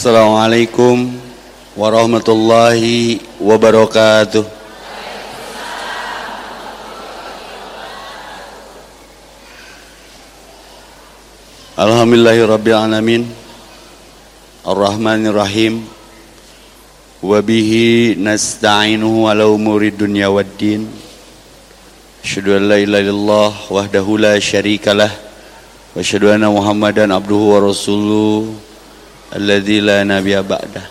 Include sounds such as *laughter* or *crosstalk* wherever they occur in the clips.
Assalamualaikum warahmatullahi wabarakatuh. Alhamdulillahi rabbil alamin. Ar-Rahmanir Rahim Wabihi nasta'inuhu ala umuri dunya waddin Asyhadu an la ilaha illallah wahdahu la syarikalah wa asyhadu anna Muhammadan abduhu wa rasuluhu الذي لا نبي بعده.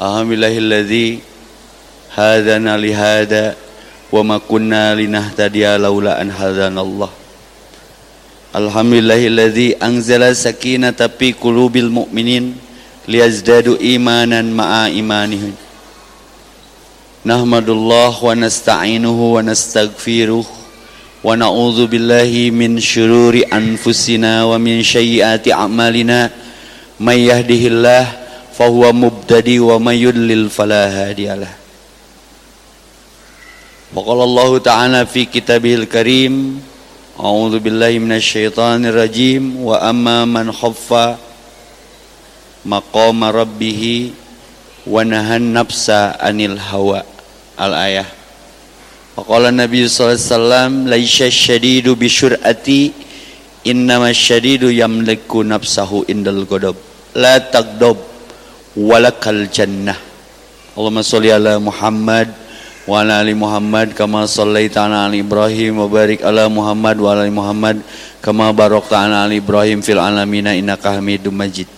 الحمد لله الذي هدانا لهذا وما كنا لنهتدي لولا أن هدانا الله. الحمد لله الذي أنزل سكينة في قلوب المؤمنين ليزدادوا إيمانا مع إيمانهم. نحمد الله ونستعينه ونستغفره. Na'udzu billahi min syururi anfusina wa min sayyiati a'malina. May yahdihillah fahuwa mubtadi wa may yudlil fala hadiyalah. Wa qala Allah ta'ala fi kitabihil karim A'udzu billahi minasyaitonir rajim wa amma man khaffa maqama rabbih wa nahan nafsa anil Faqala Nabi wasallam laisya syadidu bi syur'ati innama syadidu yamliku nafsahu indal ghadab. La tagdab walakal jannah. Allahumma sholli ala Muhammad wa ala ali Muhammad kama sallaita ala ali Ibrahim wa barik ala Muhammad wa ala ali Muhammad kama barakta ala ali Ibrahim fil alamin innaka Hamidum Majid.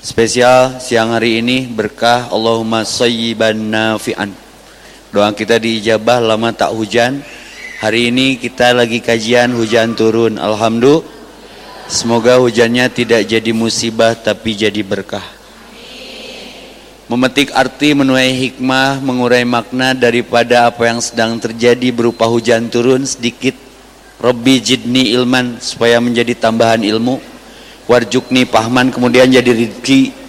Spesial siang hari ini berkah Allahumma sayyiban nafi'an Doa kita diijabah lama tak hujan. Hari ini kita lagi kajian hujan turun. Alhamdulillah. Semoga hujannya tidak jadi musibah tapi jadi berkah. Memetik arti menuai hikmah, mengurai makna daripada apa yang sedang terjadi berupa hujan turun sedikit. Robbi jidni ilman supaya menjadi tambahan ilmu. Warjukni pahman kemudian jadi rizki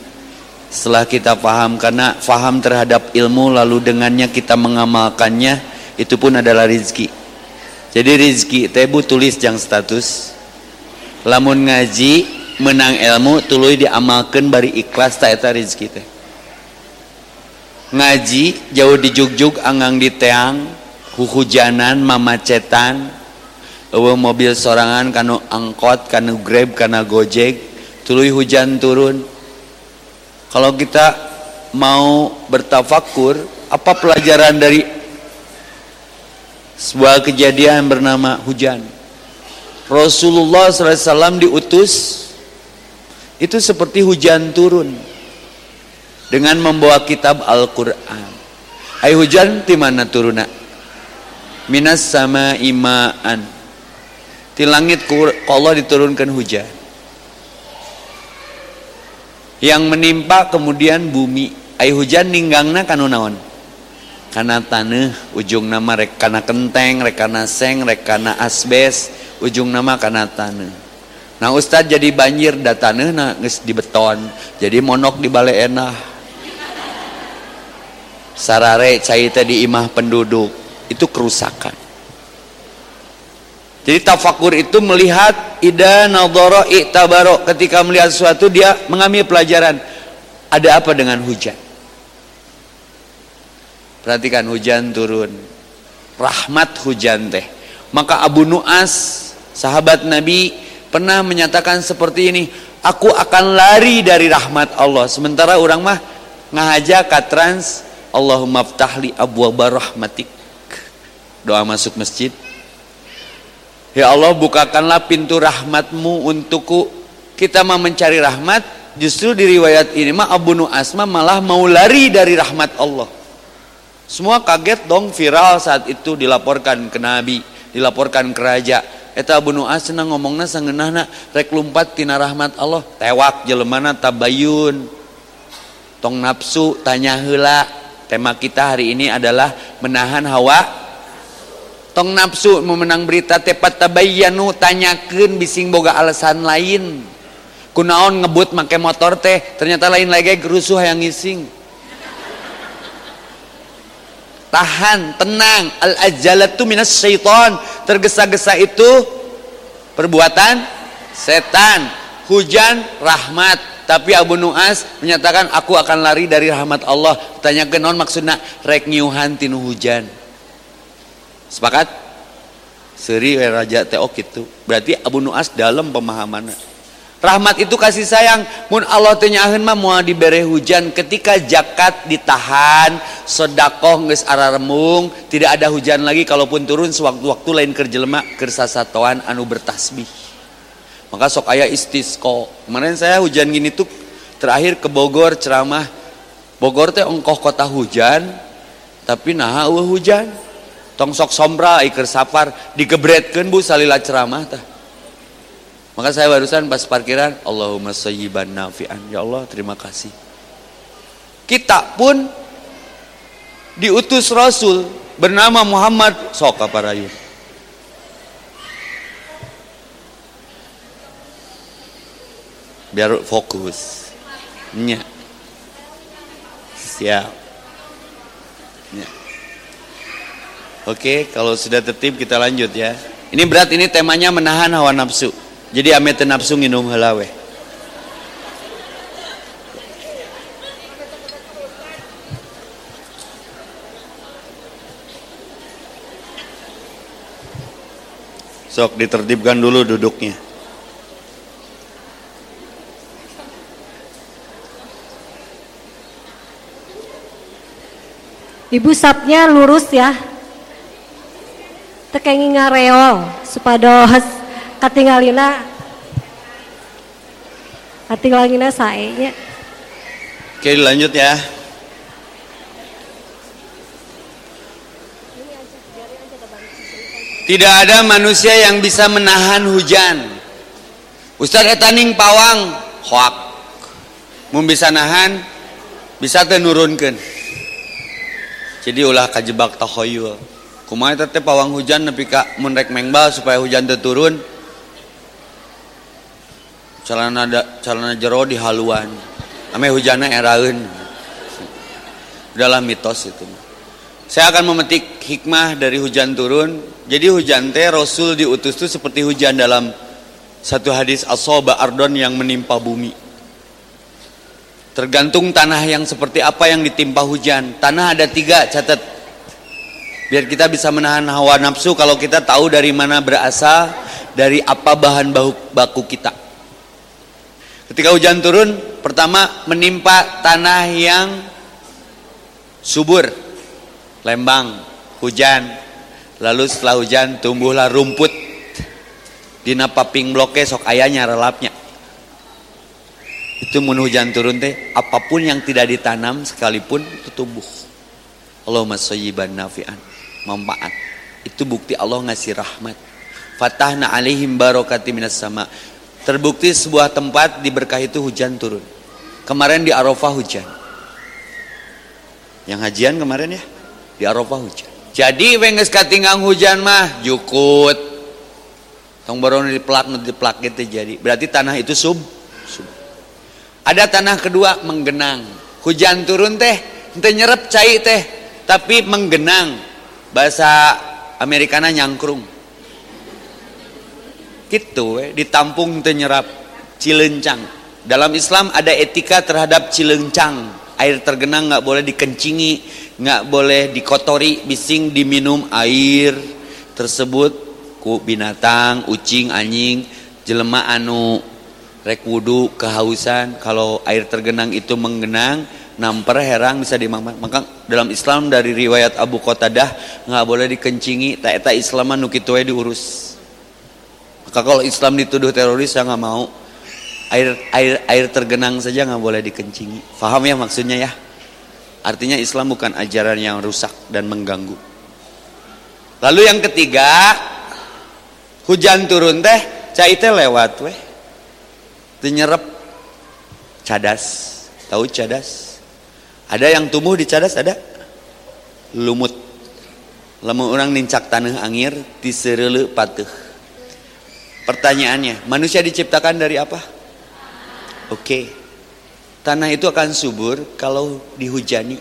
setelah kita paham karena paham terhadap ilmu lalu dengannya kita mengamalkannya itu pun adalah rizki. Jadi rizki tebu tulis jang status. Lamun ngaji menang ilmu tuluy diamalkan bari ikhlas tak eta rizki teh. Ngaji jauh di jugjug anggang di teang huhujanan mamacetan. Eueuh mobil sorangan kanu angkot kanu grab kana gojek tuluy hujan turun kalau kita mau bertafakur, apa pelajaran dari sebuah kejadian bernama hujan? Rasulullah SAW diutus itu seperti hujan turun dengan membawa kitab Al-Quran. Hai hujan di mana turuna? Minas sama imaan. Di langit Allah diturunkan hujan yang menimpa kemudian bumi. Air hujan ninggangna kanu naon? Karena tanah ujung nama rek kana kenteng rek kana seng rek kana asbes ujung nama kana tanah nah ustad jadi banjir da tanah na geus di beton jadi monok di balai enah. Sarare cai di imah penduduk itu kerusakan jadi tafakur itu melihat ida nadhara i'tabaro ketika melihat sesuatu dia mengambil pelajaran. Ada apa dengan hujan? Perhatikan hujan turun. Rahmat hujan teh. Maka Abu Nuas sahabat Nabi pernah menyatakan seperti ini, aku akan lari dari rahmat Allah. Sementara orang mah ngahaja katrans Allahumma ftahli abwaaba. Doa masuk masjid Ya Allah bukakanlah pintu rahmatmu untukku. Kita mau mencari rahmat justru di riwayat ini mah Abu Nu'asma malah mau lari dari rahmat Allah. Semua kaget dong viral saat itu dilaporkan ke Nabi dilaporkan ke Raja. Eta Abu Nu'as senang ngomongna sangenahna rek lumpat tina rahmat Allah. Tewak jelemana tabayun. Tong nafsu tanya hela tema kita hari ini adalah menahan hawa tong nafsu memenang berita tepat tabayyanu tanyakan bising boga alasan lain. Kunaon ngebut make motor teh ternyata lain lagi gerusuh yang ngising. Tahan tenang al ajalatu minas syaiton tergesa-gesa itu perbuatan setan hujan rahmat. Tapi Abu Nuas menyatakan aku akan lari dari rahmat Allah. Tanya non maksudnya rek nyuhan tinu hujan sepakat seri raja teok itu berarti Abu Nuas dalam pemahamannya Rahmat itu kasih sayang. Mun Allah tenyahin mah mau diberi hujan ketika jakat ditahan, sodakoh nges araremung, tidak ada hujan lagi kalaupun turun sewaktu-waktu lain kerja lemak kersasatoan anu bertasbih. Maka sok ayah istisqo. Kemarin saya hujan gini tuh terakhir ke Bogor ceramah. Bogor teh ongkoh kota hujan, tapi nah hujan. Tong sok sombra iker sapar digebretkeun Bu salila ceramah tah maka saya barusan pas parkiran, Allahumma sayyiban nafi'an. Ya Allah, terima kasih. Kita pun diutus Rasul bernama Muhammad Soka Parayu. Biar fokus. Nya. Siap. Nya. Oke, kalau sudah tertib kita lanjut ya. Ini berat ini temanya menahan hawa nafsu. Jadi ame nafsu nginum heula. Sok ditertibkan dulu duduknya. Ibu sapnya lurus ya. Tekengi ngareol supados. Katinggalina katinggalina saenya oke lanjut ya. Tidak ada manusia yang bisa menahan hujan. Ustaz etaning pawang hoak. Mau bisa nahan bisa tenurunkan jadi ulah kajebak tahoyul kumaha teh pawang hujan nepi ka mun rek mengbal supaya hujan teu turun? Celana da, celana jero di haluan. Ame hujannya eraun dalam mitos itu. Saya akan memetik hikmah dari hujan turun. Jadi hujan teh Rasul diutus itu seperti hujan dalam satu hadis asoba ardon yang menimpa bumi. Tergantung tanah yang seperti apa yang ditimpa hujan. Tanah ada tiga catat biar kita bisa menahan hawa nafsu kalau kita tahu dari mana berasal dari apa bahan baku kita Ketika hujan turun, pertama menimpa tanah yang subur, lembang, hujan. Lalu setelah hujan tumbuhlah rumput. Dina paping bloke sok ayahnya relapnya. Itu mun hujan turun teh, apa pun yang tidak ditanam sekalipun itu tumbuh. Allahumma sayyiban nafi'an, manfaat. Itu bukti Allah ngasih rahmat. Fatahna alaihim barokati minas sama Terbukti sebuah tempat diberkahi itu hujan turun. Kemarin di Arafah hujan. Yang hajian kemarin ya di Arafah hujan. Jadi wenges katingang hujan mah jukut. Tong baru diplak diplak gitu jadi. Berarti tanah itu sub, sub. Ada tanah kedua menggenang. Hujan turun teh ente nyerep cai teh tapi menggenang. Bahasa Amerikana nyangkrung. Gitu we, ditampung tenyerap cilencang. Dalam Islam ada etika terhadap cilencang. Air tergenang nggak boleh dikencingi nggak boleh dikotori bising diminum air tersebut. Ku binatang ucing anjing jelema anu rek wudu kehausan. Kalau air tergenang itu menggenang namper herang bisa dimakan maka dalam Islam dari riwayat Abu Qatadah nggak boleh dikencingi tak eta Islaman nu kitu diurus maka kalau Islam dituduh teroris saya nggak mau. Air air air tergenang saja nggak boleh dikencingi. Faham ya maksudnya ya? Artinya Islam bukan ajaran yang rusak dan mengganggu. Lalu yang ketiga, hujan turun teh, cai teh lewat weh. Tenyerep cadas. Tahu cadas? Ada yang tumbuh di cadas ada? Lumut. Lamun orang nincak tanah angir diserele patuh Pertanyaannya, manusia diciptakan dari apa? Oke. Tanah itu akan subur kalau dihujani.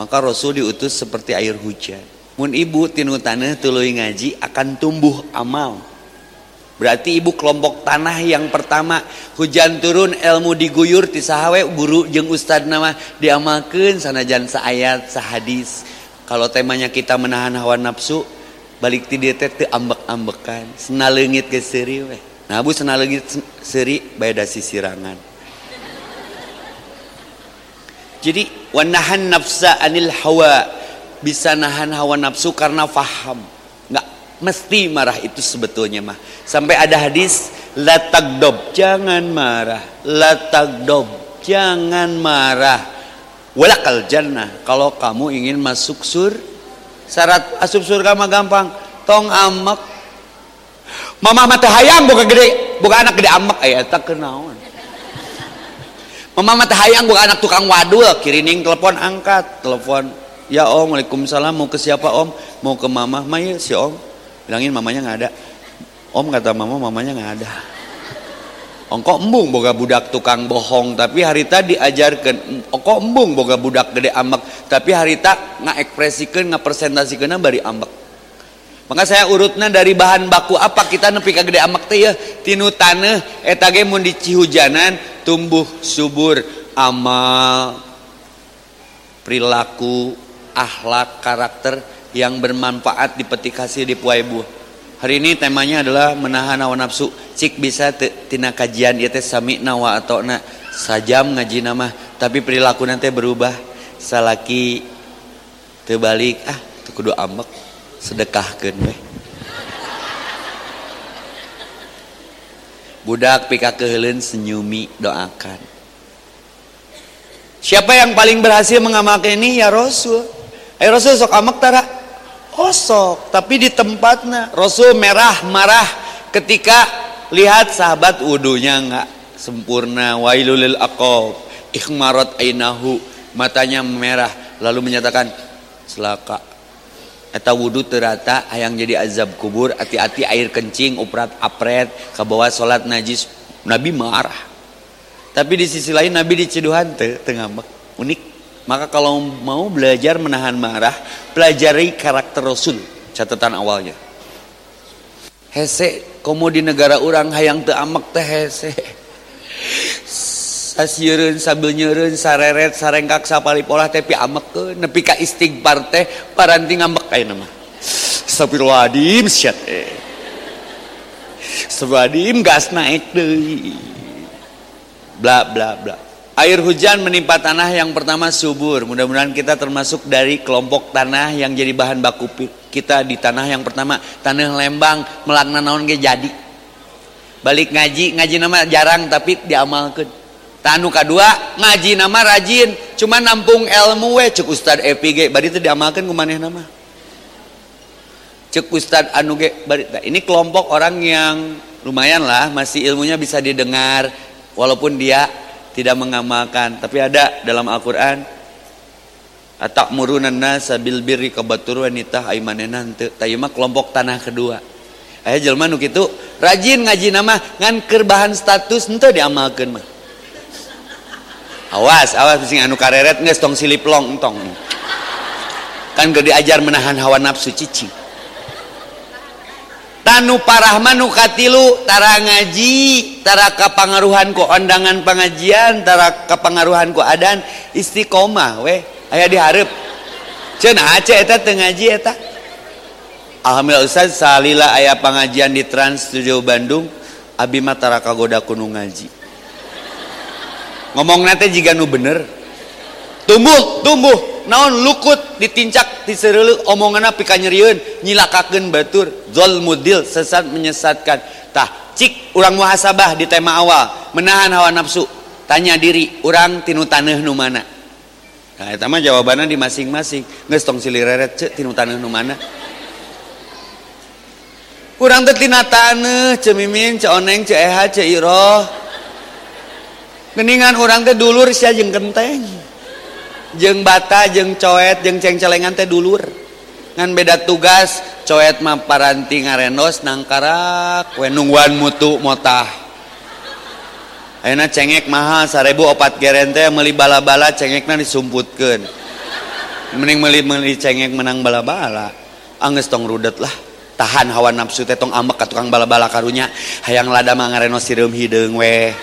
Maka Rasul diutus seperti air hujan. Mun ibu tinu tanah tuluy ngaji akan tumbuh amal. Berarti ibu kelompok tanah yang pertama hujan turun ilmu diguyur ti sahawe guru jeung ustad nama diamalkeun sanajan saayat sahadis kalau temanya kita menahan hawa nafsu balik ti dieu teh ambek-ambekan sena leungit ge seuri we. Nah bu sena leungit seuri beda sisirangan jadi wanahan nafsa anil hawa bisa nahan hawa nafsu karena faham mesti marah itu sebetulnya mah Sampai ada hadis la tagdob, jangan marah. La tagdob, jangan marah. Walakal jannah, kalau kamu ingin masuk sur syarat asup surga mah gampang. Tong amek. Mama mata hayang buka gede, buka anak gede amek aya tak kenaon. Mama mata hayang buka anak tukang wadul, kirining telepon angkat, telepon. Ya om, waalaikumsalam, mau ke siapa om? Mau ke mama, Maya si om. Bilangin mamanya nggak ada Om kata mama mamanya nggak ada. Ongkok embung boga budak tukang bohong tapi hari tadi ajarkan ongkok embung boga budak gede ambek tapi hari tak nggak presentasikan bari ambek. Maka saya urutnya dari bahan baku apa kita nepi ka gede ambek teh ya tinu tanah eta ge mun hujanan tumbuh subur amal perilaku akhlak karakter yang bermanfaat dipetik hasil di puai buah Hari ini temanya adalah menahan hawa nafsu. Cik bisa tina kajian ieu teh sami nawa atau na sajam ngaji nama, tapi perilaku nanti berubah. Salaki terbalik ah teu kudu ambek sedekahkeun we. Budak pika keheulin senyumi doakan. Siapa yang paling berhasil mengamalkan ini ya Rasul. Ayo Rasul sok amak tara kosok tapi di tempatnya Rasul merah marah ketika lihat sahabat wudhunya nggak sempurna. Wailulil aqab ikhmarat ainahu. Matanya merah lalu menyatakan selaka. Eta wudhu terata yang jadi azab kubur. Hati-hati air kencing uprat apret ke bawah salat najis. Nabi marah. Tapi di sisi lain Nabi diceduhan tengah unik maka kalau mau belajar menahan marah, pelajari karakter Rasul. Catatan awalnya. Hese, komo di negara orang hayang teu amek teh hese. Sasiereun sambil nyeureun sareret sarengkak sapali pola teh pi amek nepi ka teh paranti ngambek ayeuna mah. Astagfirullahaladzim syat eh. Astagfirullahaladzim gas naik deui. Bla bla bla. Air hujan menimpa tanah yang pertama subur. Mudah-mudahan kita termasuk dari kelompok tanah yang jadi bahan baku kita di tanah yang pertama. Tanah lembang, melakna naon ge jadi. Balik ngaji, ngaji nama jarang tapi diamalkan. Tanu kedua, ngaji nama rajin. Cuma nampung ilmu we cek Ustad Epi ge. Bari itu diamalkan kumaneh nama. Cek Ustad anu ge. Nah, ini kelompok orang yang lumayan lah. Masih ilmunya bisa didengar. Walaupun dia tidak mengamalkan tapi ada dalam Al-Qur'an atakmurunan nasa bil birri kabatur wanita aimanena kelompok tanah kedua. Aya jelema nu kitu rajin ngaji nama ngan keur bahan status henteu diamalkeun mah. Awas awas sing anu kareret geus tong siliplong entong kan geu diajar menahan hawa nafsu cicing tanu parahman nukatilu tara ngaji tara kapangaruhan ku ondangan pengajian tara kapangaruhan ku adan istiqomah weh. Aya diharap cenah aceh eta teu ngaji eta? Alhamdulillah Ustaz salila aya pengajian di Trans Studio Bandung abi mah tara kagoda kudu ngaji. Ngomong nate jiga nu bener. Tumbuh tumbuh. Naon lukut ditincak disereluk omongan pika nyeriun nyilakakeun batur. Zol mudil sesat menyesatkan. Tah cik urang muhasabah di tema awal. Menahan hawa nafsu. Tanya diri urang tinu taneuh nu mana? Nah eta mah jawabanna di masing-masing. Geus tong silireret cek tinu taneuh nu mana? Urang teh tina taneuh cemimin ce oneng ce eha ce iroh. Geningan urang teh dulur sia jeung genteng jeng bata jeng coet jeng cengcelengan teh dulur ngan beda tugas coet mah paranti ngarenos nangkarak we nungguan mutu motah Ayeuna cengek mahal sarebu opat geren teh meuli bala-bala cengekna disumputkeun. Mending meuli meuli cengek menang bala-bala. Angges tong rudet lah. Tahan hawa nafsu teh tong ambek ka tukang bala-bala karunya. Hayang lada mah ngarenos sireum hideung we.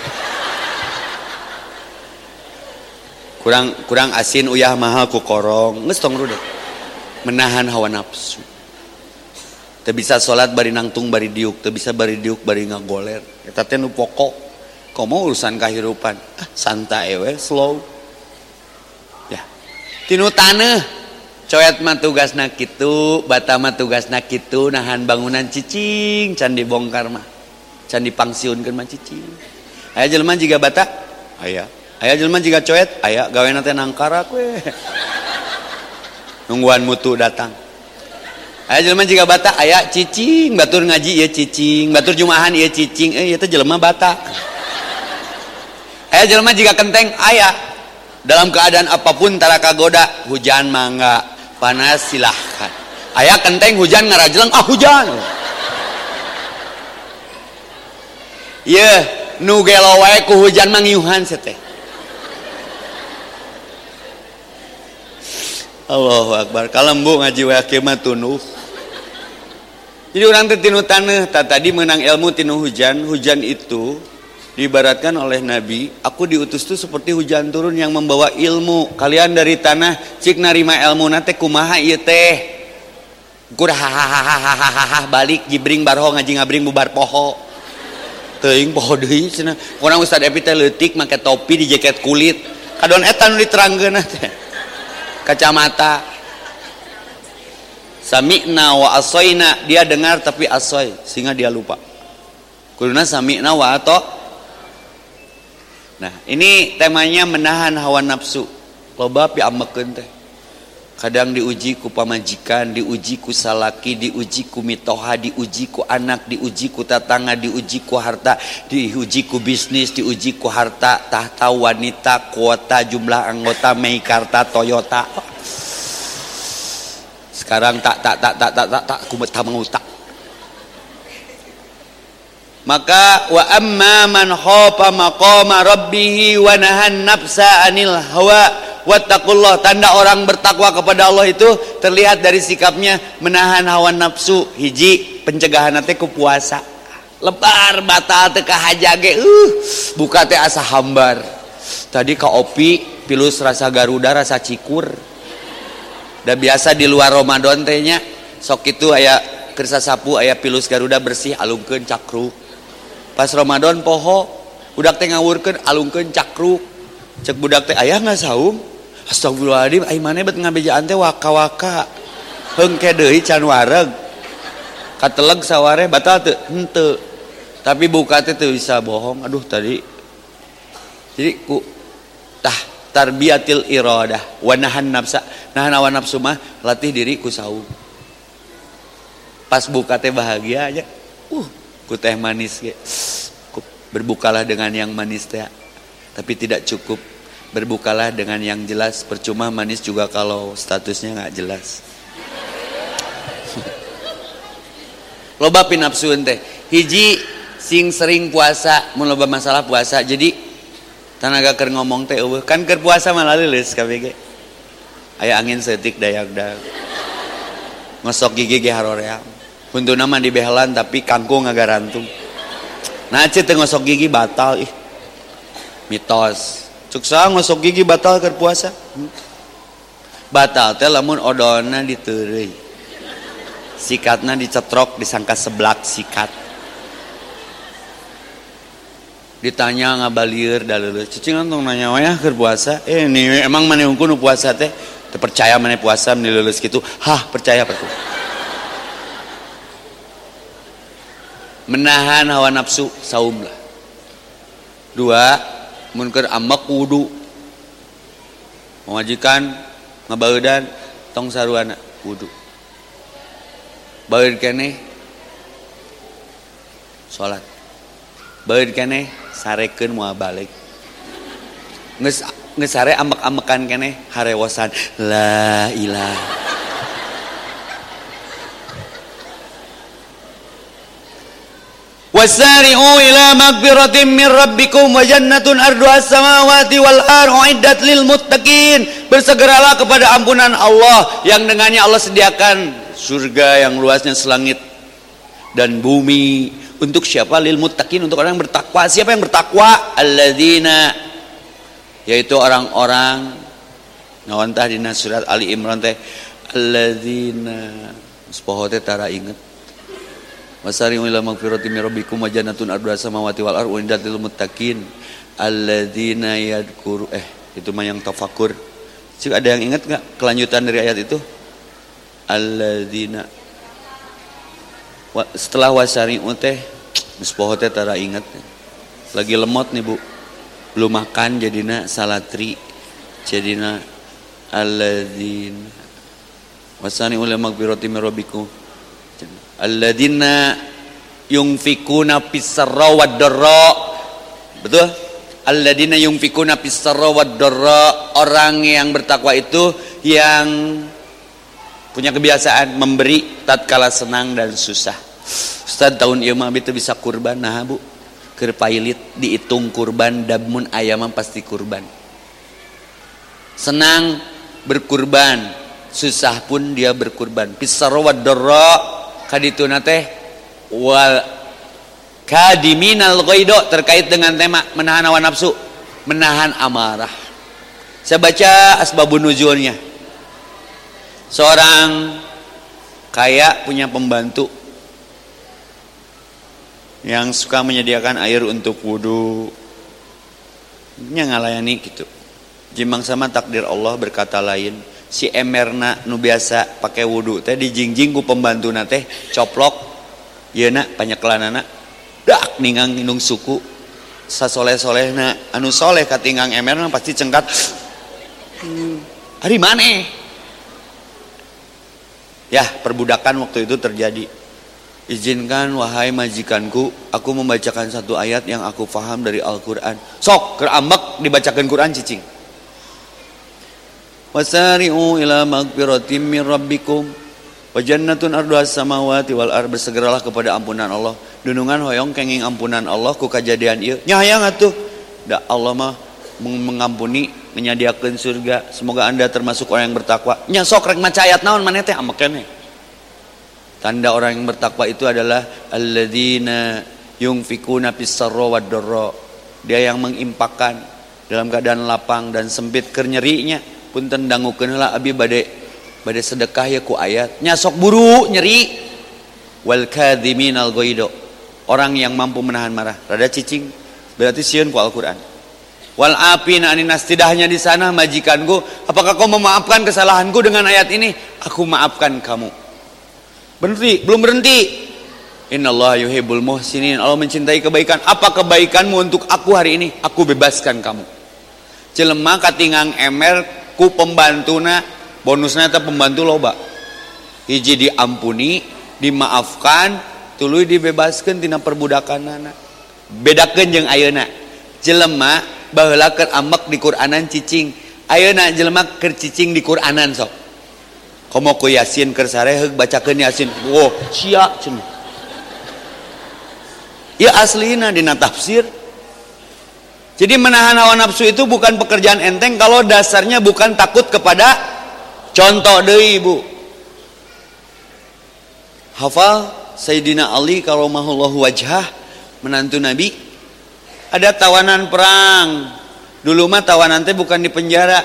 kurang kurang asin uyah mahal ku korong. Geus tong rude menahan hawa nafsu. Teu bisa salat bari nangtung bari diuk. Teu bisa bari diuk bari ngagoler. Eta teh nu pokok. Komo urusan kahirupan? Ah santai we slow. Ya. Tinu taneuh. Coet mah tugasna kitu bata mah tugasna kitu nahan bangunan cicing can dibongkar mah. Can dipangsiunkeun mah cicing. Aya jelema jiga bata? Aya. Aya jelema jiga coet aya gaweana teh nangkarak we nungguan mutu datang. Aya jelema jiga bata aya cicing. Batur ngaji ieu cicing. Batur jumahan ieu cicing. Eh ieu teh jelema bata. Aya jelema jiga kenteng aya. Dalam keadaan apa pun tara kagoda hujan mangga panas silahkan. Ayah kenteng hujan ngarajelang ah hujan. Iya nu gelo wae ku hujan mangiuhan seteh Allahu Akbar. Kalembu ngaji wakimah tunuh jadi orang teh tinu taneuh, tadi menang ilmu tinu hujan. Hujan itu diibaratkan oleh Nabi aku diutus tuh seperti hujan turun yang membawa ilmu. Kalian dari tanah cik narima ilmu nate kumaha iya teh? Hahaha balik jibring barho ngaji ngabring bubar poho. Teing poho deui cenah. Kurang Ustaz Epi teh leutik make topi di jaket kulit. Kadon eta nu diterangkeun teh. Kacamata sami'na wa asoina dia dengar tapi asoy sehingga dia lupa kuduna sami'na wa ato Nah, ini temanya menahan hawa nafsu. Loba pi amekeun teh. Kadang diuji ku pamajikan, diuji ku salaki, diuji ku mitoha, diuji ku anak, diuji ku tetangga, diuji ku harta, diuji ku bisnis, diuji ku harta, tahta wanita, kuota, jumlah anggota Meikarta, Toyota. Sekarang tak tak tak tak tak tak tak ku tak maka wa amma man khafa maqama rabbih wa nahan nafsa anil hawa wattaqullah tanda orang bertakwa kepada Allah itu terlihat dari sikapnya menahan hawa nafsu. Hiji pencegahan teh ku puasa. Lebar batal teh kahajage uh buka teh asa hambar. Tadi ka opi pilus rasa garuda rasa cikur. Da biasa di luar Ramadan teh nya sok itu aya kersa sapu aya pilus garuda bersih alungkeun cakruk pas Ramadan poho budak teh ngawurkeun alungkeun cakruk cek budak teh ayah nggak saum astagfirullahaladzim ai mana bet ngabejaan teh waka-waka. Heung ke deui can wareg. Kateleg saware batal teu henteu. Tapi buka teh bisa bohong. Aduh tadi. Jadi ku tah tarbiyatil iradah. Wa nahan nafsa nahan awan nafsu mah latih diri ku saum. Pas buka teh bahagia aja. Uh ku teh manis ge. Berbukalah dengan yang manis teh. Tapi tidak cukup berbukalah dengan yang jelas. Percuma manis juga kalau statusnya nggak jelas. *laughs* Loba pinapsuun teh hiji sing sering puasa mun loba masalah puasa. Jadi tanaga ker ngomong teh eueuh kan ker puasa malah leuleus KBG aya angin setik dayak dak ngosok gigi ge untuk nama di behelan tapi kangkung agak rantung. Nah cita ngosok gigi batal ih. Mitos cuksa ngosok gigi batal ke puasa. Batal teh lamun odona diterei sikatna dicetrok disangka seblak sikat. Ditanya ngabalir dalil cicing antong nanya wayah ke puasa? Eh ini emang mana nu puasa teh? Terpercaya mana puasa menilulus gitu hah percaya percaya menahan hawa nafsu saum lah dua munkar amak wudu. Memajikan ngabaudan tong saruana wudu. Baud kene salat baud kene sarekeun moal balik. Geus geus sare amek-amekan kene harewosan la ilaha Wasari'u ila magfiratin min rabbikum wa jannatun arduhas samawati wal ar lil muttaqin. Bersegeralah kepada ampunan Allah yang dengannya Allah sediakan surga yang luasnya selangit dan bumi. Untuk siapa? Lil muttaqin untuk orang yang bertakwa. Siapa yang bertakwa? Alladzina yaitu orang-orang ngawan tah dina surat Ali Imran teh. Alladzina sepoho teh tara inget wasari ila magfirati min rabbikum wa jannatun arduha samawati wal ardh wa muttaqin alladzina yadhkuru eh itu mah yang tafakur Cik ada yang ingat nggak kelanjutan dari ayat itu? Alladzina. Setelah wasari teh mispoho teh tara ingat lagi lemot nih bu. Belum makan jadinya salatri jadinya alladzina. Wasani ulama magfirati rabbikum alladzina yungfikuna pisarra wad betul? Alladzina yungfikuna pisarra wad orang yang bertakwa itu yang punya kebiasaan memberi tatkala senang dan susah. Ustaz tahun ieu mah itu bisa kurban nah Bu. Keur dihitung kurban damun ayam pasti kurban. Senang berkurban susah pun dia berkurban. Pisara wa darra kadituna teh wal kadiminal ghaido terkait dengan tema menahan hawa nafsu menahan amarah. Saya baca asbabun nuzulnya. Seorang kaya punya pembantu yang suka menyediakan air untuk wudhu nya ngalayani gitu. Jimang sama takdir Allah berkata lain si emerna nu biasa pakai wudhu teh dijingjing ku pembantu teh coplok. Iya nak panyakelanana dak ningang inung suku. Sasoleh solehna anu soleh katinggang emerna pasti cengkat. Hari mana? Ya perbudakan waktu itu terjadi. Izinkan wahai majikanku, aku membacakan satu ayat yang aku faham dari Al-Quran. Sok, kerambek dibacakan Quran cicing. Wasari'u ila magfiratim min rabbikum wa jannatun arduha samawati wal ar bersegeralah kepada ampunan Allah. Dunungan hoyong kenging ampunan Allah ku kejadian ieu. Nyahayang atuh. Da Allah mah mengampuni menyediakan surga. Semoga Anda termasuk orang yang bertakwa. Nya sok rek maca ayat naon maneh teh amakene. Tanda orang yang bertakwa itu adalah alladzina yungfikuna fis-sarra wad-dharra. Dia yang mengimpakkan dalam keadaan lapang dan sempit kernyerinya pun tendangukeun heula abi bade bade sedekah ya ku ayat. Nyasok buru nyeri wal kadhiminal ghaido. Orang yang mampu menahan marah. Rada cicing berarti sieun ku Al-Qur'an. Wal apina aninas tidaknya di sana majikanku, apakah kau memaafkan kesalahanku dengan ayat ini? Aku maafkan kamu. Berhenti, belum berhenti. Innallaha yuhibbul muhsinin. Allah mencintai kebaikan. Apa kebaikanmu untuk aku hari ini? Aku bebaskan kamu. Jelema katingang emer ku pembantuna bonusnya atau pembantu loba. Hiji diampuni dimaafkan tuluy dibebaskan tina perbudakan anak bedakan jeng ayana jelema bahwa ker amak di Quranan cicing. Ayana jelema ker cicing di Quranan sok. Komo ku yasin ker sareheg bacakan yasin. Wow sia cenah ya aslina dina tafsir. Jadi menahan hawa nafsu itu bukan pekerjaan enteng kalau dasarnya bukan takut kepada contoh deui ibu. Hafal Sayyidina Ali kalau karomahullahu wajhah menantu Nabi. Ada tawanan perang. Dulu mah tawanan teh bukan di penjara.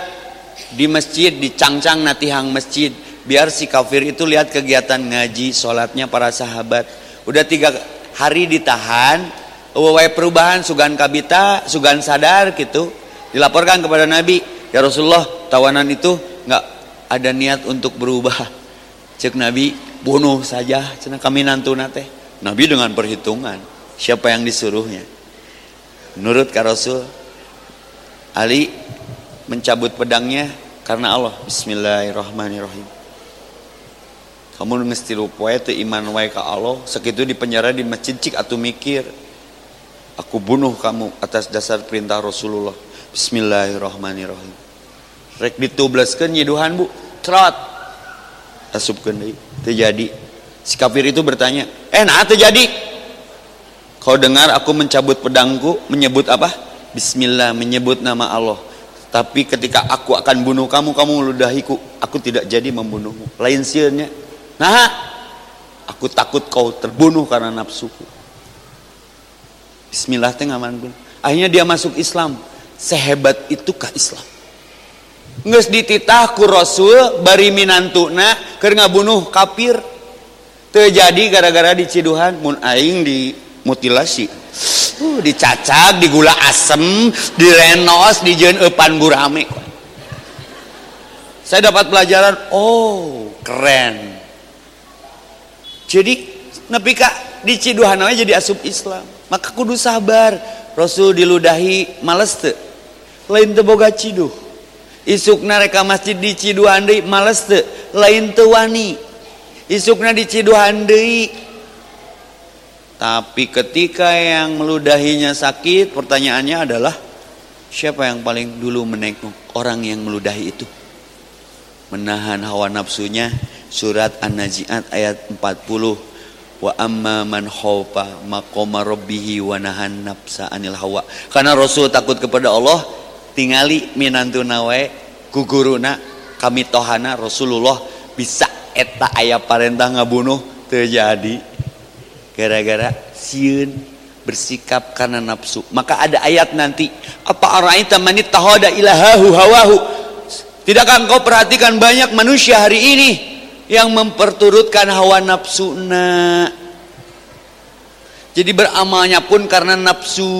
Di masjid di cangcang natihang masjid. Biar si kafir itu lihat kegiatan ngaji sholatnya para sahabat. Udah tiga hari ditahan wawai perubahan sugan kabita sugan sadar gitu. Dilaporkan kepada Nabi ya Rasulullah tawanan itu nggak ada niat untuk berubah. Cek Nabi bunuh saja cina kami nantu nate. Nabi dengan perhitungan siapa yang disuruhnya? Menurut ka Rasul Ali mencabut pedangnya karena Allah. Bismillahirrahmanirrahim. Kamu mesti lupa itu iman wae ke Allah. Segitu di penjara di masjid cik atau mikir aku bunuh kamu atas dasar perintah Rasulullah. Bismillahirrahmanirrahim. Rek ditublaskan nyiduhan bu. Trot. Asupkan deui terjadi. Si kafir itu bertanya eh nah terjadi. Kau dengar aku mencabut pedangku menyebut apa? Bismillah menyebut nama Allah. Tapi ketika aku akan bunuh kamu kamu meludahiku. Aku tidak jadi membunuhmu. Lain sianya nah Aku takut kau terbunuh karena nafsuku. Bismillah teh ngaman. Akhirnya dia masuk Islam. Sehebat itukah Islam? Nges dititah ku Rasul bari minantuna keur ngabunuh kafir. Terjadi gara-gara diciduhan mun aing dimutilasi. Uh, dicacak, digula asem, direnos, dijeun eupan burame. Saya dapat pelajaran, oh keren. Jadi nepi ka diciduhan jadi asup Islam. Maka kudu sabar. Rasul diludahi males teu. Lain teu boga ciduh. Isukna reka masjid di ciduhan deui males teu. Lain teu wani. Isukna di ciduhan deui. Tapi ketika yang meludahinya sakit, pertanyaannya adalah siapa yang paling dulu menengok orang yang meludahi itu? Menahan hawa nafsunya surat An-Nazi'at ayat 40 wa amma man khaufa maqama rabbih wa nahan nafsa anil hawa. Karena rasul takut kepada Allah tingali minantuna wae guguruna kami tohana Rasulullah bisa eta aya parentah ngabunuh terjadi. Gara-gara sieun bersikap karena nafsu. Maka ada ayat nanti. Apa araita manit tahoda ilahahu hawahu? Tidakkah engkau perhatikan banyak manusia hari ini yang memperturutkan hawa nafsu na jadi beramalnya pun karena nafsu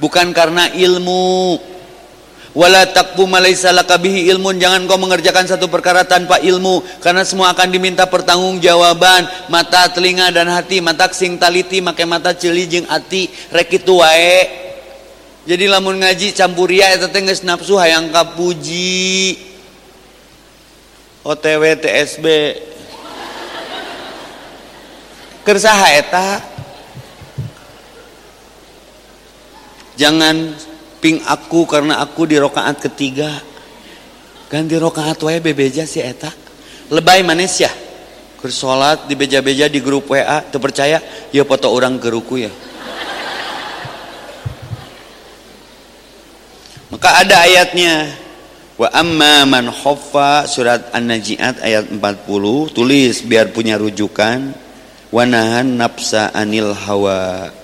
bukan karena ilmu. Wala taqfu malaysa bihi ilmun. Jangan kau mengerjakan satu perkara tanpa ilmu karena semua akan diminta pertanggungjawaban. Mata telinga dan hati. Mata sing taliti make mata ceuli hati rek wae. Jadi lamun ngaji campuria eta teh nafsu hayang kapuji OTW TSB kersaha eta? Jangan ping aku karena aku di rokaat ketiga. Ganti rokaat wae bebeja si eta. Lebay manis ya keur salat di beja-beja di grup WA teu percaya? Ya foto orang ke ruku ya. Maka ada ayatnya Wa amma man khaffa surat An-Najiat ayat 40 tulis biar punya rujukan. Wanahan nafsa anil hawa.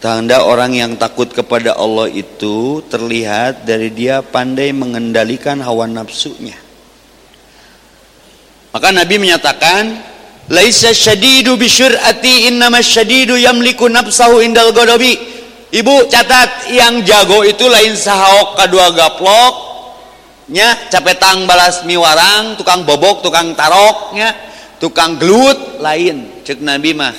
Tanda orang yang takut kepada Allah itu terlihat dari dia pandai mengendalikan hawa nafsunya. Maka Nabi menyatakan laisa syadidu bisyur'ati innama syadidu yamliku nafsahu indal godobi ibu catat yang jago itu lain sahok kedua gaplok nya capetang balas miwarang tukang bobok tukang taroknya tukang gelut lain. Cek nabi mah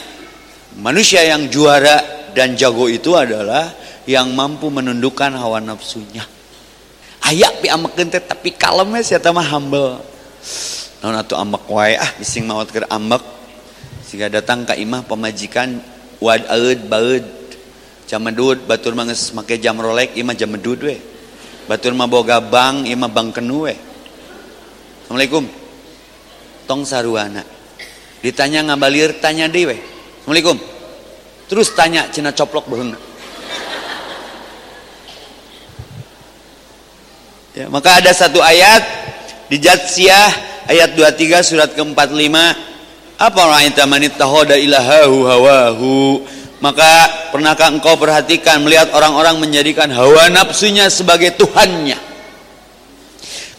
manusia yang juara dan jago itu adalah yang mampu menundukkan hawa nafsunya. Ayak pi amek teh tapi kalemnya siapa mah humble. Non atuh amek wae ah bising maot keur amek. Sehingga datang ke imah pemajikan wad aud baud jamedud batur manges make jam rolek imah jamedud we batur mah boga bang ima bang kenue Assalamualaikum. Tong saruana ditanya ngabalir tanya dewe Assalamualaikum. Terus tanya cina coplok beheung ya, maka ada satu ayat di Jatsiyah ayat 23 surat ke-45 apa ra'aita man ittakhadha ilahahu hawahu maka pernahkah engkau perhatikan melihat orang-orang menjadikan hawa nafsunya sebagai Tuhannya?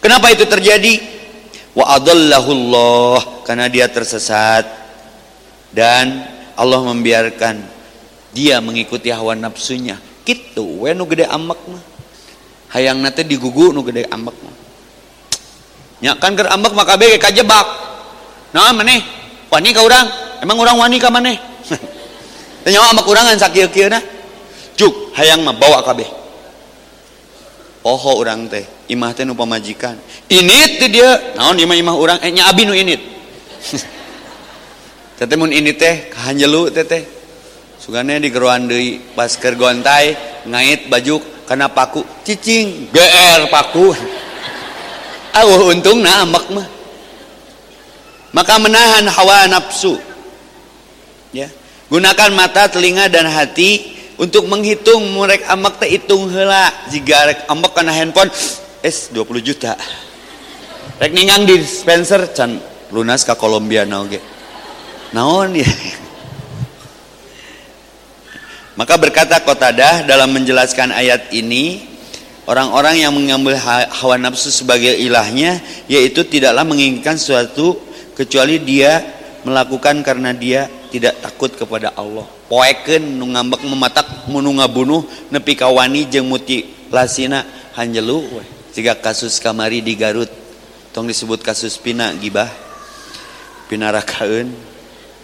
Kenapa itu terjadi? Wa adallahullah karena dia tersesat dan Allah membiarkan dia mengikuti hawa nafsunya. Gitu, we nu gede amak mah. Hayang nate digugu nu gede amak mah. Nya kan amak maka bege kajebak. Nah maneh? Wani ka urang? Emang urang wani maneh? *laughs* nyawa sama kurangan sakit kira cuk hayang mah bawa kabeh. Poho orang teh imah teh nu pamajikan init teh dia. Naon imah imah orang? Eh nya abi nu init. *laughs* Teteh mun init teh kahanjelu teteh sugane di geruan deui pas keur gontai ngait baju kana paku cicing. GR paku. *laughs* Awuh untung na amak mah. Maka menahan hawa nafsu gunakan mata telinga dan hati untuk menghitung murek amak teh hitung hela jika rek amak kena handphone es 20 juta. Rek ningang di Spencer can lunas ke Kolombia oge naon ya? Maka berkata Qatadah dalam menjelaskan ayat ini orang-orang yang mengambil hawa nafsu sebagai ilahnya yaitu tidaklah menginginkan sesuatu kecuali dia melakukan karena dia tidak takut kepada Allah. Poeken nu ngambek mematak munu ngabunuh nepi kawani jeung muti lasina. Hanjelu jika kasus kamari di Garut. Tong disebut kasus pina gibah. Pinarakaeun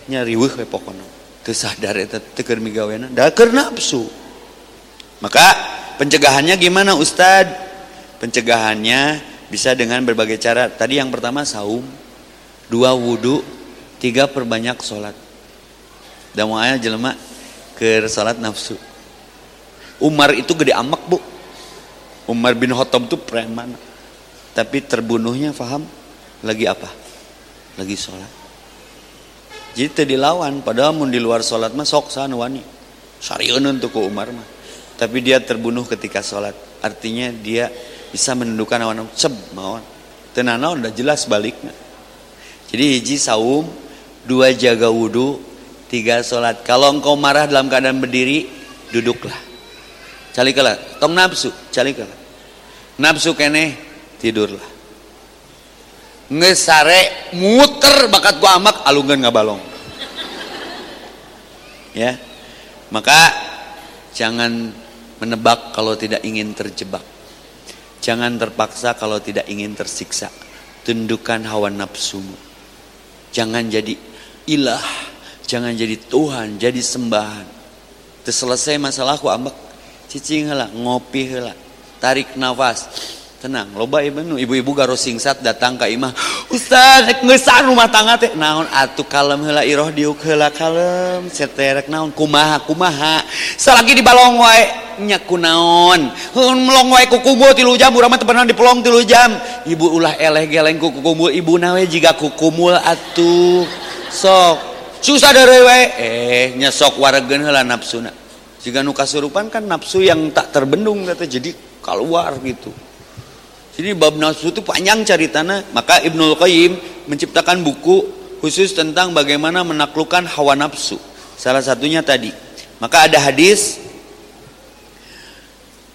nyariweuh we pokona teu sadar eta teu keur migawena. Da nafsu maka pencegahannya gimana Ustad? Pencegahannya bisa dengan berbagai cara. Tadi yang pertama saum. Dua wudhu tiga perbanyak sholat dan mau jelema ke sholat nafsu. Umar itu gede amak bu. Umar bin Khattab itu preman. Tapi terbunuhnya faham? Lagi apa? Lagi sholat. Jadi tadi lawan padahal mun di luar sholat mah sok sana wani. Syariun untuk Umar mah. Tapi dia terbunuh ketika sholat. Artinya dia bisa menundukkan awan seb mawon. Tenana udah jelas baliknya. Jadi hiji saum dua jaga wudhu tiga sholat. Kalau engkau marah dalam keadaan berdiri duduklah. Calikalah tong nafsu calikalah nafsu kene tidurlah. Ngesare muter bakat gua amak alungan ngabalong ya. Maka jangan menebak kalau tidak ingin terjebak. Jangan terpaksa kalau tidak ingin tersiksa. Tundukkan hawa nafsumu. Jangan jadi ilah jangan jadi Tuhan jadi sembahan. Selesai masalahku ambek cicing hela ngopi hela tarik nafas. Tenang loba ibu ibu-ibu garo singsat datang ke imah ustaz ngesan rumah tangga teh. Naon atuh kalem heula iroh diuk heula kalem seterek naon kumaha kumaha? Salagi di balong wae nya kunaon heun melong wae ku kumul tilu jam urang mah di pelong tilu jam. Ibu ulah eleh geleng ku kumul ibu nawe jiga ku kumul atuh. Sok susah dari wae eh nya sok waregeun heula nafsuna jika nu kasurupan kan nafsu yang tak terbendung kata jadi keluar gitu jadi bab nafsu itu panjang ceritanya. Maka Ibnul Qayyim menciptakan buku khusus tentang bagaimana menaklukkan hawa nafsu. Salah satunya tadi. Maka ada hadis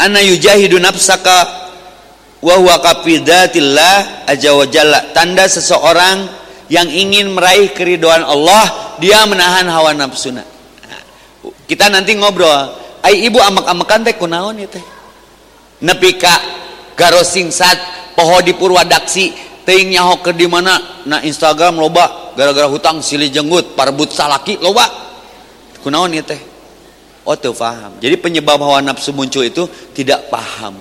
Ana yujahidu nafsaka wa huwa kafidatillah aja wa jalla. Tanda seseorang yang ingin meraih keridoan Allah, dia menahan hawa nafsuna. Nah, kita nanti ngobrol. Ai ibu amak-amakan teh kunaon ya teh? Nepi ka garo singsat poho di Purwadaksi teing nyaho ke di mana na Instagram loba gara-gara hutang silih jenggut parbut salaki loba kunaon ya teh oh tuh paham jadi penyebab hawa nafsu muncul itu tidak paham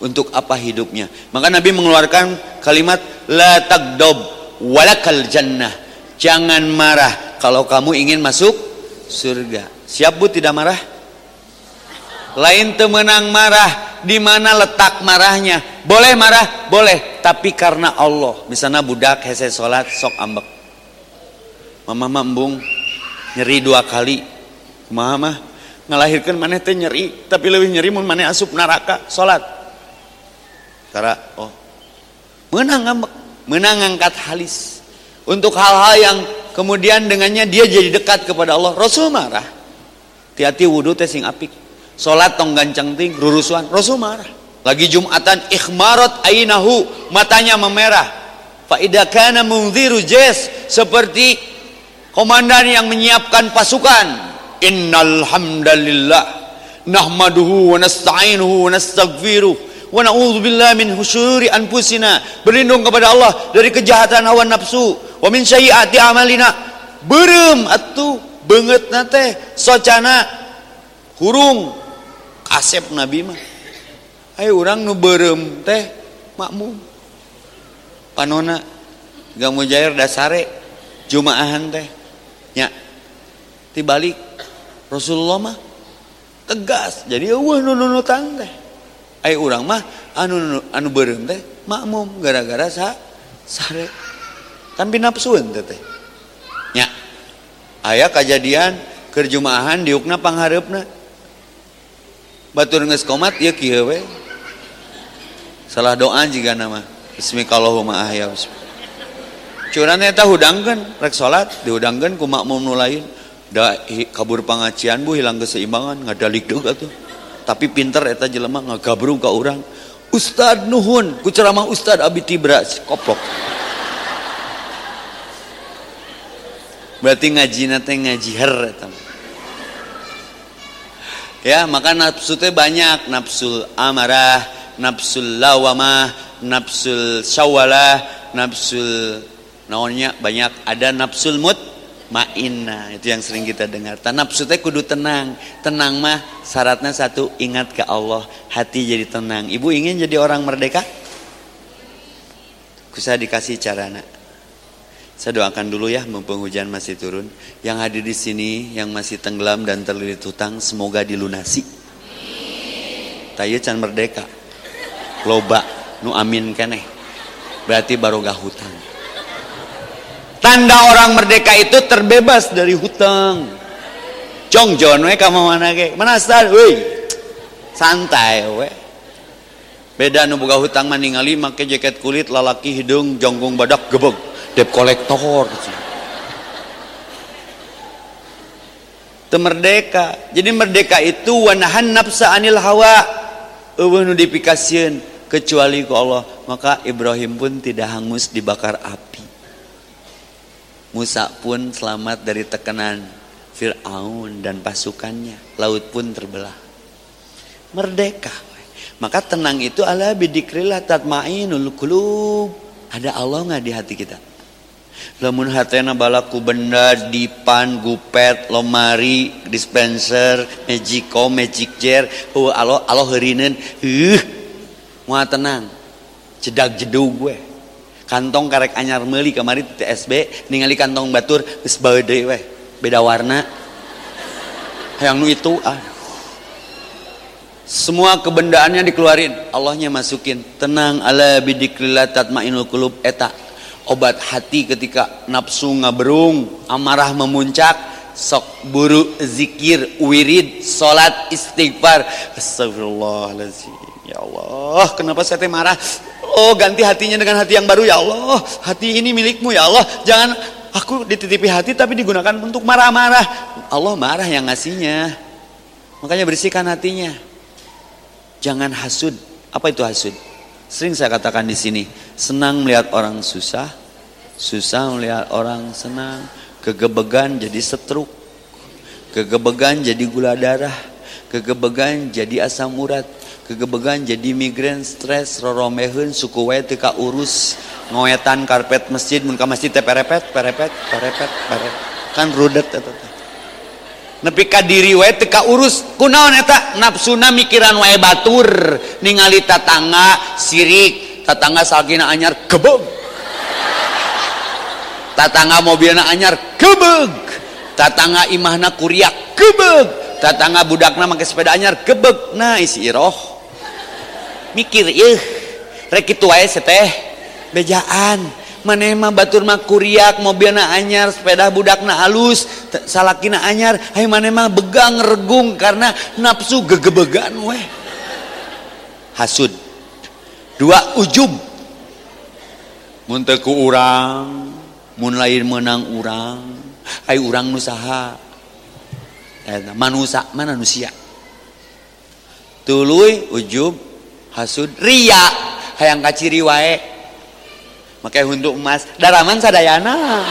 untuk apa hidupnya maka Nabi mengeluarkan kalimat la tagdob walakal jannah. Jangan marah kalau kamu ingin masuk surga. Siap bu tidak marah? Lain temenang marah di mana letak marahnya? Boleh marah? Boleh. Tapi karena Allah. Misalnya budak hese sholat sok ambek. Mama mambung nyeri dua kali. Mama ngelahirkan mana teh nyeri tapi lebih nyeri mun mana asup neraka sholat. Cara oh. Menang ambek menang angkat halis untuk hal-hal yang kemudian dengannya dia jadi dekat kepada Allah Rasul marah hati-hati wudhu teh sing apik Salat tong gancang ting rurusuan Rasul marah. Lagi Jumatan ikhmarat ainahu matanya memerah. Fa idza kana munziru jes seperti komandan yang menyiapkan pasukan. Innal hamdalillah nahmaduhu wa nasta'inuhu wa nastaghfiruh wa na'udzu billahi min husuri anfusina. Berlindung kepada Allah dari kejahatan hawa nafsu. Wa min sayyiati amalina. Berem atuh beungeut teh socana hurung asep nabi mah. Ayo orang nu berem teh makmum. Panona gak mau jair dasare jumaahan teh. Nya tibalik Rasulullah mah tegas. Jadi wah nu nu tang teh Ay, urang mah anu anu berem teh makmum gara-gara sa sare. Kan pinapsueun teh teh. Nya aya kajadian keur jumaahan diukna panghareupna batur nges komat ieu kieu we. Salah doa jiga nama bismikallahumma ahya curan eta hudangkeun rek salat dihudangkeun ku makmum nu lain. Da kabur pangacian bu hilang keseimbangan ngadalik deug atuh tapi pinter eta jelema ngagabrung ka urang. Ustad nuhun ku ceramah Ustad abi tibra koplok. Berarti ngaji nate ngaji her eta. Ya maka nafsu teh banyak. Nafsul amarah nafsul lawamah nafsul syawalah nafsul naonnya banyak. Ada nafsul mut ma'inna itu yang sering kita dengar nafsu teh kudu tenang tenang mah syaratnya satu ingat ke Allah hati jadi tenang ibu ingin jadi orang merdeka kusa dikasih carana saya doakan dulu ya mumpung hujan masih turun. Yang hadir di sini yang masih tenggelam dan terlilit hutang semoga dilunasi. Tayo can merdeka. Loba nu amin keneh. Berarti barogah hutang. Tanda orang merdeka itu terbebas dari hutang. Jong jon we kamu mana ke? Mana? Woi. Santai we. Beda nu boga hutang mah ningali make jaket kulit lalaki hidung jongkung badak gebeg debt kolektor merdeka jadi merdeka itu wanahan nafsa anil hawa eueuh nu kecuali ku Allah maka Ibrahim pun tidak hangus dibakar api Musa pun selamat dari tekanan Fir'aun dan pasukannya. Laut pun terbelah. Merdeka. Maka tenang itu ala bidikrillah tatmainul qulub. Ada Allah nggak di hati kita? Lamun hatena balaku benda dipan gupet lomari dispenser magicom magic jar oh alo alo herinen uh mau tenang. Cedak jedug gue kantong karek anyar meli kemari TSB ningali kantong batur geus beudeui we beda warna. Yang nu itu ah. Semua kebendaannya dikeluarin Allahnya masukin. Tenang ala bidikrillah tatmainul qulub. Eta obat hati ketika nafsu ngaberung amarah memuncak sok buru zikir wirid salat istighfar. Astagfirullahaladzim ya Allah kenapa saya teh marah? Oh ganti hatinya dengan hati yang baru ya Allah. Hati ini milikmu ya Allah. Jangan aku dititipi hati tapi digunakan untuk marah-marah. Allah marah yang ngasihnya. Makanya bersihkan hatinya. Jangan hasud. Apa itu hasud? Sering saya katakan di sini, senang melihat orang susah, susah melihat orang senang, kegebegan jadi setruk, kegebegan jadi gula darah, kegebegan jadi asam urat, kegebegan jadi migrain, stres, roromehun, suku wae teka urus, ngoetan karpet masjid, mun masjid teh perepet, perepet, perepet. Kan rudet eta teh nepi ka diri wae teu urus kunaon eta? Nafsuna mikiran wae batur ningali tatangga sirik tatangga salkina anyar gebeg tatangga mobilna anyar gebeg tatangga imahna kuriak gebeg tatangga budakna make sepeda anyar gebeg nah isi iroh mikir ih rek kitu wae teh. Bejaan maneh mah batur mah kuriak mobilna anyar sepeda budakna alus salakina anyar. Hai maneh mah begang regung karena nafsu gegebegan weh hasud. Dua ujub. Mun teu ku urang mun lain menang urang. Ai urang nu saha? Eh, mana manusia manusia? Tuluy ujub. Hasud ria. Hayang kaciri wae pakai untuk emas. Daraman sadayana.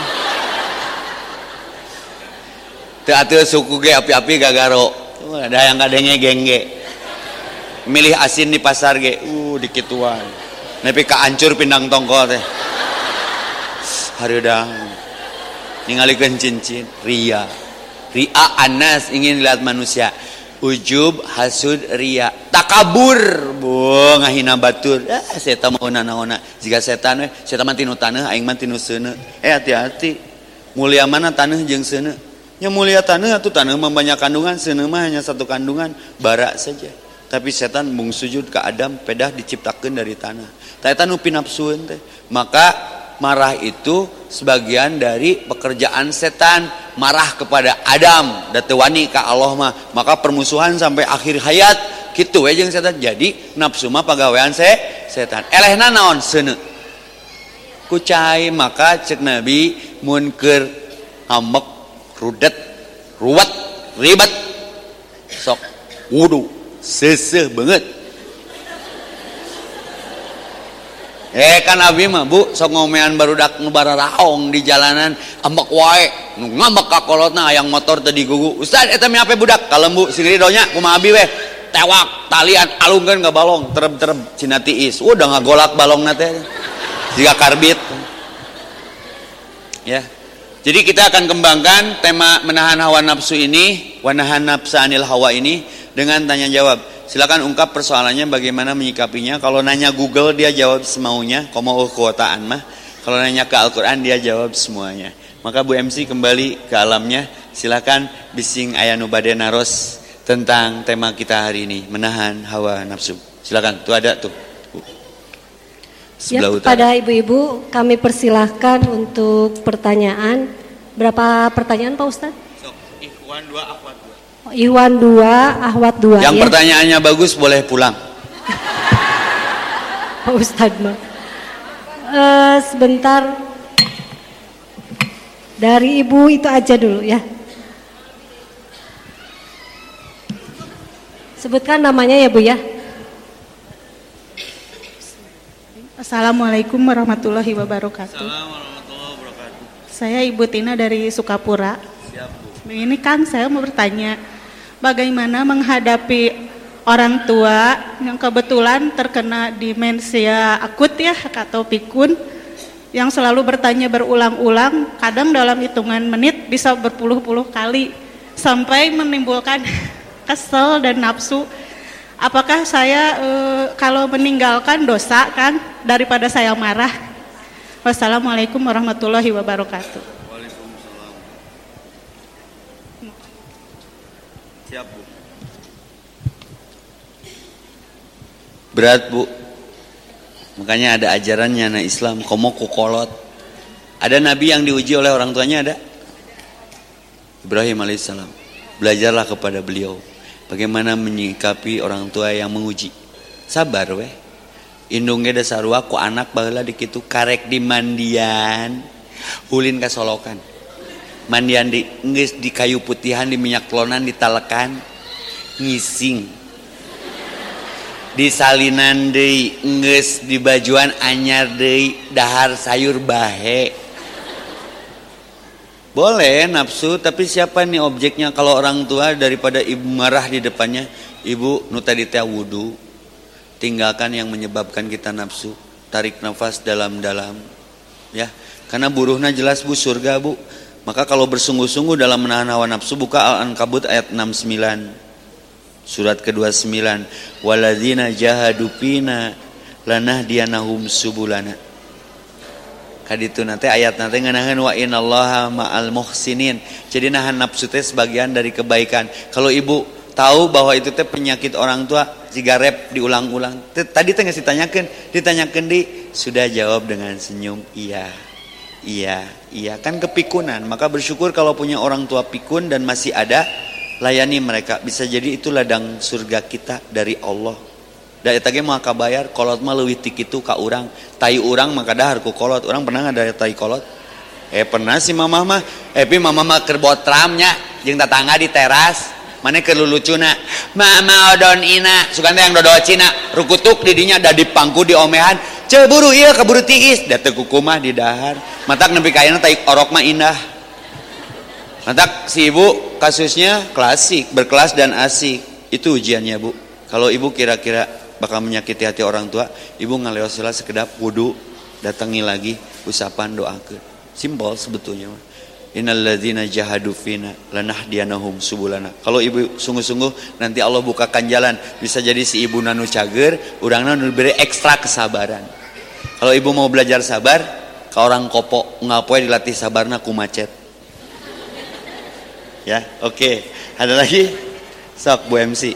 Teu suku ge api-api gagaro. Ada yang kadenge gengge. Milih asin di pasar ge. Uh dikituan nepi ka ancur pindang tongkol teh. Hareudah ningalikeun cincin ria. Ria anas ingin lihat manusia ujub hasud ria takabur bu ngahina batur. Ah setan mau nanaona jika setan we setan mah tinu taneuh aing mah tinu seuneu eh hati-hati. Mulia mana taneuh jeung seuneu nya mulia taneuh atuh taneuh mah banyak kandungan seuneu mah hanya satu kandungan bara saja. Tapi setan mung sujud ke Adam pedah diciptakan dari tanah. Tah nu pinapsueun teh. Maka marah itu sebagian dari pekerjaan setan marah kepada Adam dan tewani ke Allah mah. Maka permusuhan sampai akhir hayat gitu aja setan. Jadi nafsu mah pegawaian se setan. Elehna naon? Sene kucai maka cek nabi munker amek rudet ruwet ribet. Sok wudu seseh banget Eh kan abi mah bu sok ngomean barudak nu raong di jalanan. Ambek wae nu ngambek ka kolotna ayang motor tadi gugu Ustaz eta mi ape budak? Kalembu sing ridonya kumaha abi weh? Tewak talian alungkeun ka balong tereb-tereb cina tiis. Udah ngagolak balong nate jika karbit. Ya. Jadi kita akan kembangkan tema menahan hawa nafsu ini wanahan nafsanil hawa ini dengan tanya jawab silakan ungkap persoalannya bagaimana menyikapinya. Kalau nanya Google dia jawab semaunya. Komo kuotaan mah. Kalau nanya ke Al-Quran dia jawab semuanya. Maka Bu MC kembali ke alamnya. Silakan bising ayanu naros tentang tema kita hari ini. Menahan hawa nafsu. Silakan. Tuh ada tuh. Sebelah ya, pada ibu-ibu kami persilahkan untuk pertanyaan. Berapa pertanyaan Pak Ustadz? So, ikhwan dua akhwat Iwan 2, Ahwat 2 Yang ya. pertanyaannya bagus boleh pulang. *laughs* Pak Ustadz mah. Uh, sebentar. Dari ibu itu aja dulu ya. Sebutkan namanya ya Bu ya. Assalamualaikum warahmatullahi wabarakatuh. Assalamualaikum warahmatullahi wabarakatuh. Saya Ibu Tina dari Sukapura. Siap. Ini Kang saya mau bertanya bagaimana menghadapi orang tua yang kebetulan terkena demensia akut ya atau pikun yang selalu bertanya berulang-ulang kadang dalam hitungan menit bisa berpuluh-puluh kali sampai menimbulkan *laughs* kesel dan nafsu. Apakah saya e, kalau meninggalkan dosa kan daripada saya marah? Wassalamualaikum warahmatullahi wabarakatuh Siap Bu. Berat Bu. Makanya ada ajarannya nah Islam komo kukolot. Ada nabi yang diuji oleh orang tuanya ada? Ibrahim alaihissalam. Belajarlah kepada beliau bagaimana menyikapi orang tua yang menguji. Sabar weh. Indungnya dasar ku anak baheula dikitu karek di mandian. Ulin kasolokan mandian di nges di kayu putihan di minyak lonan ditalekan ngising. Di salinan di nges di bajuan anyar di dahar sayur bahe. Boleh nafsu tapi siapa nih objeknya? Kalau orang tua daripada ibu marah di depannya ibu nu wudu. Tinggalkan yang menyebabkan kita nafsu tarik nafas dalam-dalam ya. Karena buruhnya jelas bu surga bu maka kalau bersungguh-sungguh dalam menahan hawa nafsu buka Al-Ankabut ayat 69. Surat ke-29. Waladzina jahadu fina lanahdiyanahum subulana. Kaditu nanti ayat nanti nganahan wa inallaha ma'al muhsinin. Jadi nahan nafsu teh sebagian dari kebaikan. Kalau ibu tahu bahwa itu teh penyakit orang tua jika rep diulang-ulang. Tadi teh ditanyakan, ditanyakan di sudah jawab dengan senyum iya. Iya, iya kan kepikunan. Maka bersyukur kalau punya orang tua pikun dan masih ada, layani mereka. Bisa jadi itu ladang surga kita dari Allah. Dari tadi mau bayar, kolot mah tik itu ka urang. Tai urang maka dahar ku kolot. Urang pernah ada tai kolot? Eh pernah sih mama mah. Eh pi mama mah keur tramnya jeung tetangga di teras. Mana keur lucuna. Mama odon ina, sugan yang dodo cina, rukutuk didinya ada di pangku di omehan ceburu iya keburu tiis. Data kukumah di dahar. Matak nepi kayana taik orok mah indah. Matak si ibu kasusnya klasik berkelas dan asik. Itu ujiannya bu. Kalau ibu kira-kira bakal menyakiti hati orang tua ibu ngaleosila sekedap wudhu datangi lagi usapan doa ke simbol sebetulnya Innalladzina jahadu fina lanahdiyanahum subulana. Kalau ibu sungguh-sungguh nanti Allah bukakan jalan. Bisa jadi si ibu nanu cager, urang nanu beri ekstra kesabaran. Kalau ibu mau belajar sabar, ke orang kopo ngapoy dilatih sabarna ku macet. Ya, oke. Okay. Ada lagi? Sok Bu MC.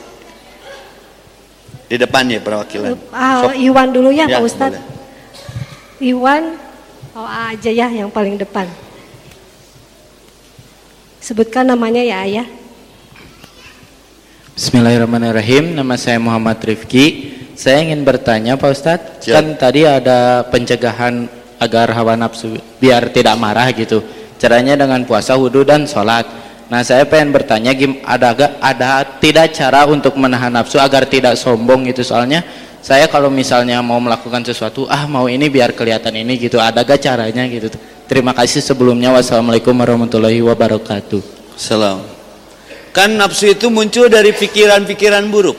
Di depan ya perwakilan. Uh, Iwan dulu ya, ya Pak Ustadz. Iwan, oh aja ya yang paling depan. Sebutkan namanya ya ayah. Bismillahirrahmanirrahim. Nama saya Muhammad Rifki. Saya ingin bertanya Pak Ustadz, Siap. kan tadi ada pencegahan agar hawa nafsu biar tidak marah gitu caranya dengan puasa wudhu dan sholat nah saya pengen bertanya ada ada tidak cara untuk menahan nafsu agar tidak sombong gitu soalnya saya kalau misalnya mau melakukan sesuatu ah mau ini biar kelihatan ini gitu. Ada gak caranya gitu. Terima kasih sebelumnya. Wassalamualaikum warahmatullahi wabarakatuh. Salam. Kan nafsu itu muncul dari pikiran-pikiran buruk.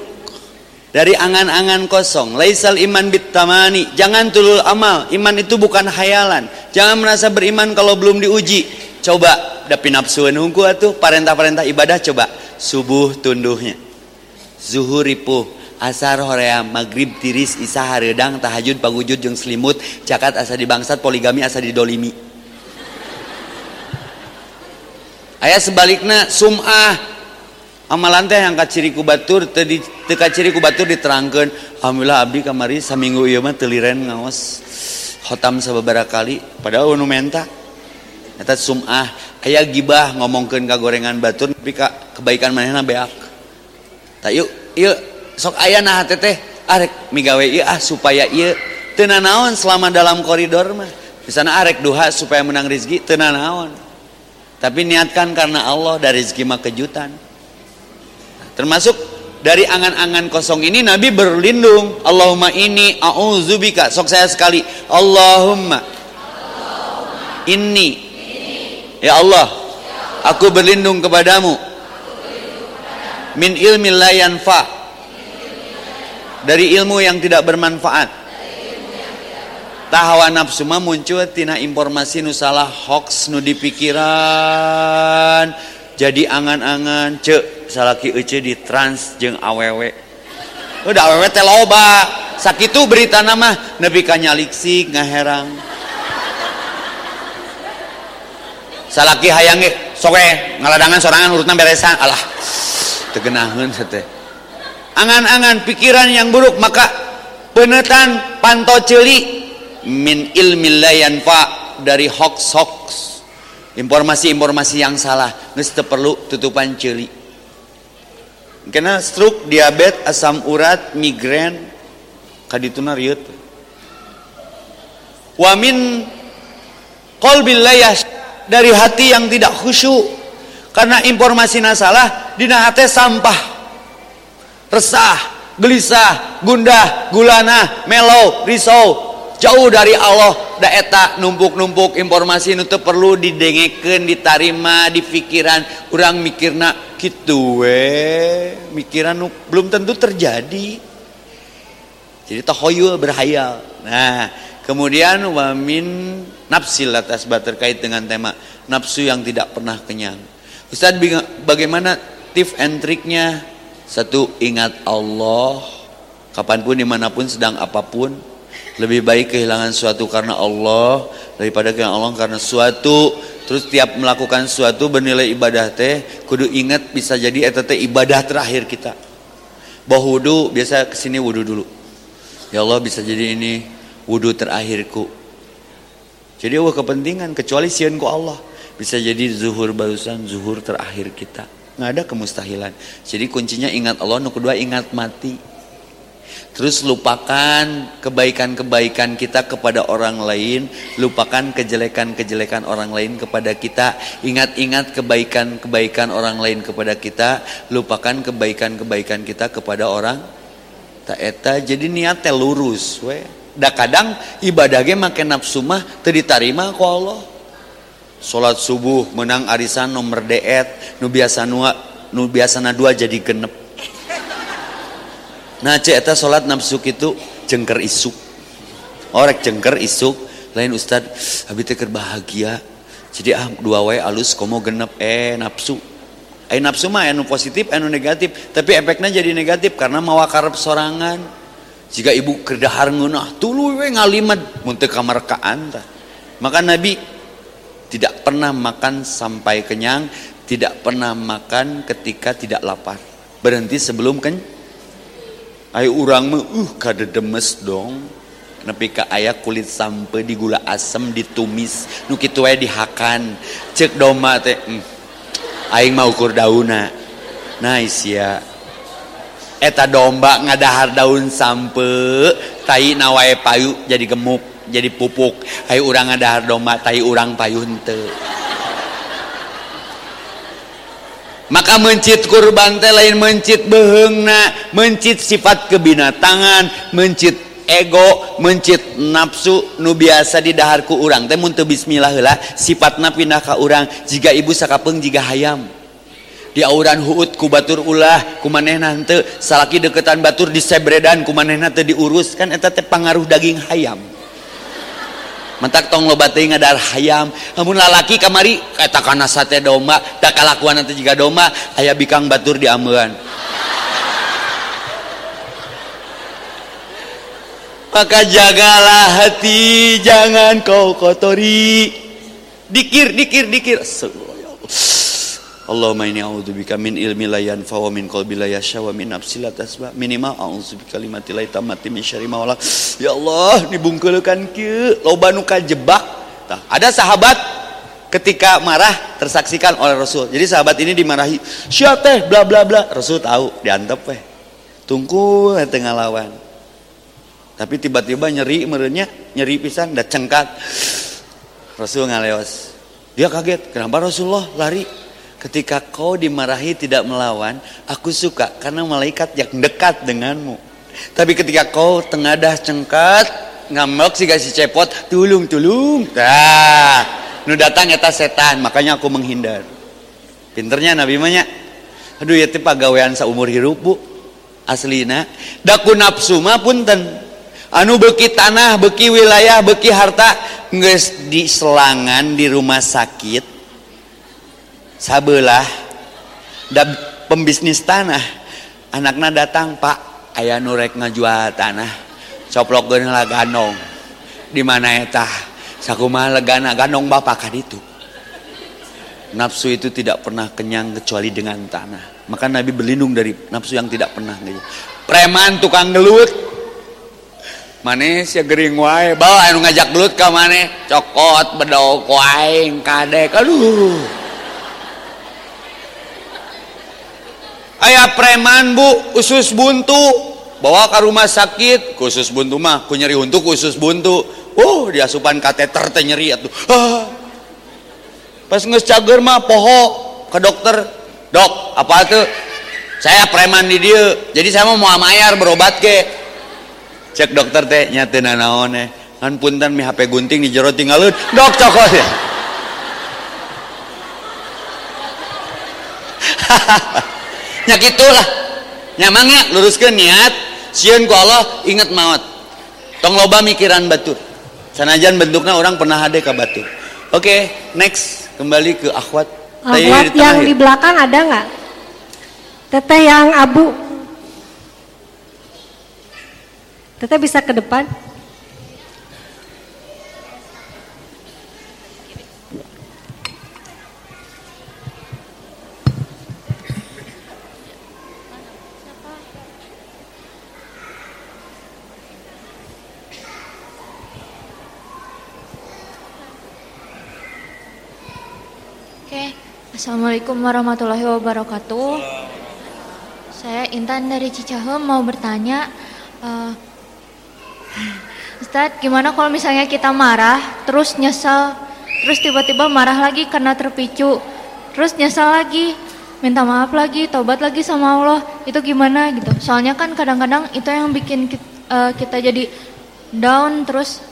Dari angan-angan kosong. Laisal iman bitamani jangan tulul amal. Iman itu bukan hayalan jangan merasa beriman kalau belum diuji. Coba dapi nafsu nunggu atuh. Parentah-parentah ibadah coba. Subuh tunduhnya zuhur ripuh asar horea magrib tiris Isa Haredang tahajud pagujud jeung selimut cakat asa dibangsat poligami asa didolimi. Aya sebaliknya sumah amalan teh angkat ciri kubatur tadi teka ciri kubatur diterangkan alhamdulillah abdi kamari saminggu iya mah teliren ngawas hotam sababaraha kali padahal anu menta. Eta sumah aya gibah ngomongkeun ka gorengan batur tapi ka kebaikan manehna beak. Tak yuk yuk. Sok aya nah teh arek migawe ieu ah supaya ieu teu naon selama dalam koridor mah. Di sana arek duha supaya menang rezeki teu naon tapi niatkan karena Allah dari rezeki mah kejutan. Termasuk dari angan-angan kosong ini Nabi berlindung. Allahumma ini a'udzubika. Sok saya sekali. Allahumma. Inni. Ya Allah aku berlindung kepadamu. Min ilmi la yanfa dari ilmu yang tidak bermanfaat. Tahawa nafsu mah muncul tina informasi nu salah hoax nu dipikiran. Jadi angan-angan cek salaki ece di trans jeng awewe udah awewe teh loba. Sakitu berita nama nepi ka nyaliksi ngaherang. Salaki hayang soke ngaladangan sorangan urutna beresan. Alah tegenaheun teh angan-angan pikiran yang buruk maka penetan panto celi min ilmi layan pak dari hoax hoax informasi-informasi yang salah geus perlu tutupan celi. Kena stroke diabetes asam urat migrain kadituna riut wamin qalbil dari hati yang tidak khusyuk. Karena informasi nasalah dina hati sampah resah gelisah gundah gulana melo risau. Jauh dari Allah da eta numpuk-numpuk. Informasi itu perlu didengeken ditarima di pikiran kurang mikirna gitu we mikiran belum tentu terjadi. Jadi tahoyul berhayal. Nah kemudian wamin nafsil atas terkait dengan tema nafsu yang tidak pernah kenyang. Ustaz bagaimana tips and triknya satu ingat Allah kapan pun di mana pun sedang apa pun. Lebih baik kehilangan suatu karena Allah daripada kehilangan Allah karena suatu. Terus tiap melakukan suatu bernilai ibadah teh kudu ingat bisa jadi eta teh ibadah terakhir kita. Bawa wudu biasa ke sini wudu dulu. Ya Allah bisa jadi ini wudu terakhirku. Jadi wah kepentingan kecuali sian ku Allah. Bisa jadi zuhur barusan zuhur terakhir kita nggak ada kemustahilan jadi kuncinya ingat Allah nu kedua ingat mati Terus lupakan kebaikan-kebaikan kita kepada orang lain, lupakan kejelekan-kejelekan orang lain kepada kita, ingat-ingat kebaikan-kebaikan orang lain kepada kita, lupakan kebaikan-kebaikan kita kepada orang tak eta jadi niat lurus we. Da kadang ibadah ge make nafsu mah teu Allah. Salat subuh menang arisan nomor deet nu biasa nu nu biasana dua jadi genep. Nah cek eta salat nafsu itu jengker isuk. Orek jengker isuk. Lain ustad abi teh bahagia. Jadi ah dua wae alus komo genep eh nafsu. Eh nafsu mah anu positif anu negatif. Tapi efeknya jadi negatif karena mawa karep sorangan. Jika ibu kerdahar ngeunah tulu we ngalimat mun teu kamarkaan tah. Maka nabi tidak pernah makan sampai kenyang tidak pernah makan ketika tidak lapar berhenti sebelum kenyang Ayo urang mah uh kada demes dong. Nepi ka aya kulit sampe di gula asem ditumis nu kitu dihakan. Cek doma teh hmm. aing mah ukur dauna. Nice ya. eta domba ngadahar daun sampe tai nawai payu jadi gemuk jadi pupuk. Hayu urang ngadahar domba tai urang payunte. Maka mencit kurban teh lain mencit beuheungna mencit sifat kebinatangan mencit ego mencit nafsu nu biasa didaharku urang. Teh mun teu bismillah heula sifatna pindah ka urang. Jika ibu sakapeung jika hayam. Di auran huut ku batur ulah ku manehna henteu. Salaki deketan batur disebredan ku manehna teu diurus. Kan eta teh pangaruh daging hayam. mentak tong lobat teuing ngadar hayam. Amun lalaki kamari eta kana sate domba da kalakuan nanti jika domba aya bikang batur di ambeuan maka jagalah hati jangan kau kotori. Dikir dikir dikir. Astagfirullah Allahumma inni a'udzubika min ilmi la yanfa wa min qalbi la yasha wa min nafsi la tasba. Minimal a'udzubika kalimati la tamati min syarri ma ya Allah dibungkeulkan kieu loba nu kajebak. Tah ada sahabat ketika marah tersaksikan oleh Rasul. Jadi sahabat ini dimarahi sia teh bla bla bla. Rasul tahu diantep weh. Tunggu tengah lawan. Tapi tiba-tiba nyeri merenya nyeri pisan da cengkat. Rasul ngaleos dia kaget kenapa Rasulullah lari Ketika kau dimarahi tidak melawan, aku suka karena malaikat yang dekat denganmu. Tapi ketika kau tengadah cengkat, ngamuk sih kasih cepot, tulung tulung. Dah, nu datang eta setan, makanya aku menghindar. Pinternya Nabi banyak. Aduh ya tipe pagawean seumur hidup bu. Aslina, daku nafsu mah punten. Anu beki tanah, beki wilayah, beki harta, nges di selangan di rumah sakit sabelah. Da pembisnis tanah. Anaknya datang pak ayah nurek ngajual tanah. Coplok lah ganong. Di mana eta sakuma legana ganong bapak kan itu nafsu itu tidak pernah kenyang kecuali dengan tanah. Maka Nabi berlindung dari nafsu yang tidak pernah gitu. preman tukang gelut. Mana ya gering wae. Bawa anu ngajak gelut ke mana cokot bedok wae kadek. Aduh ayah preman bu. Usus buntu. Bawa ke rumah sakit. Khusus buntu mah ku nyeri untuk khusus buntu. Oh diasupan kateter teh nyeri atuh. Ah. pas nges cager mah poho ke dokter. Dok apa tuh saya preman di dia jadi saya mau amayar berobat ke. Cek dokter teh nyata naon eh. Kan punten mi HP gunting di jero tinggalin dok cokot ya *laughs* nya gitulah. Nyamangnya luruskan niat sieun ku Allah ingat maut. Tong loba mikiran batur. Sanajan bentuknya orang pernah ada ke batur. Oke okay, next kembali ke akhwat. Akhwat yang di belakang ada nggak? Teteh yang abu. Teteh bisa ke depan Assalamualaikum warahmatullahi wabarakatuh. Saya Intan dari Cicahem mau bertanya, uh, Ustadz, gimana kalau misalnya kita marah, terus nyesel, terus tiba-tiba marah lagi karena terpicu, terus nyesel lagi, minta maaf lagi, taubat lagi sama Allah, itu gimana gitu? Soalnya kan kadang-kadang itu yang bikin kita, uh, eh, kita jadi down, terus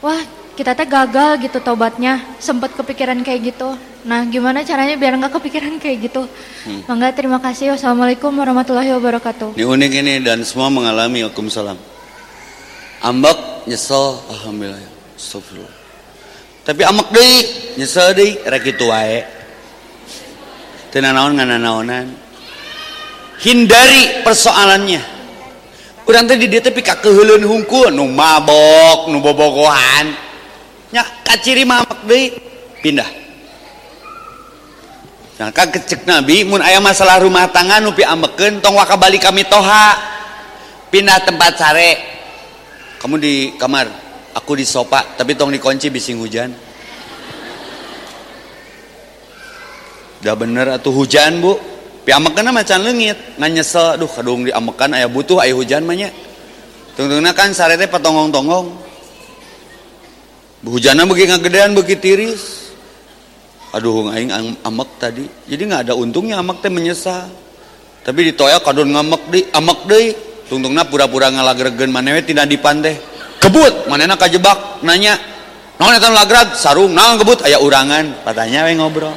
wah kita teh gagal gitu tobatnya. Sempat kepikiran kayak gitu. Nah gimana caranya biar nggak kepikiran *laughs* kayak gitu? Hmm. Mangga terima kasih. Wassalamualaikum warahmatullahi wabarakatuh. Ini unik ini dan semua mengalami Waalaikumsalam. Ambak nyesel alhamdulillah. Astagfirullah. Tapi amak deh nyesel deh. Rek itu wae. Tenanawan ngananaonan hindari persoalannya. Urang tadi dia tapi kakehulun hungku nu mabok nu bobogohan nya kaciri mamak deui pindah. Nah kan kecek nabi mun aya masalah rumah tangga nu ambekeun tong waka balik kami toha pindah tempat sare. Kamu di kamar. Aku di sofa tapi tong dikunci bising hujan. Udah bener atau hujan bu. Amekan macan ngan nyesel duh kadung amekan ayah butuh ayah hujan mahnya tungtungna kan sarete patonggong-tonggong hujannya begi ngagedean begi tiris. Aduh aing amek tadi. Jadi nggak ada untungnya amek teh menyesal. Tapi ditoyak kadun ngamek di amek deui tungtungna pura-pura ngalagregen manewe tidak dipanteh kebut manena kajebak nanya. Naon eta lagrag? Sarung naon kebut? Aya urangan. Katanya we ngobrol.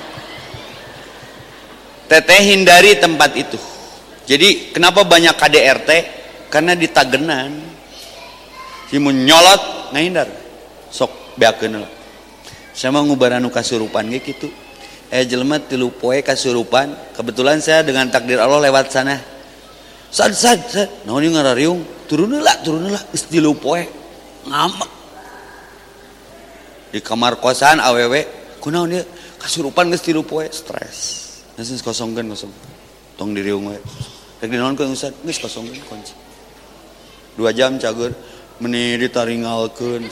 Teteh hindari tempat itu. Jadi kenapa banyak KDRT karena di tagenan si nyolot ngahindar. Sok sama ngubaran kasurupan gitu eh jelema tilu poe kasurupan. Kebetulan saya dengan takdir Allah lewat sana. Sad sad sad. Naon ieu ngarariung? Turun lah turun lah geus tilu poe. Ngamak di kamar kosan awewe kunaon ieu? Kasurupan geus tilu poe. Stres. Nasi kosongkan kosong. Tong diri ungu. Rek dinaon kau Ustaz? Geus kosongkan kunci. Dua jam cager meni ditaringalkeun.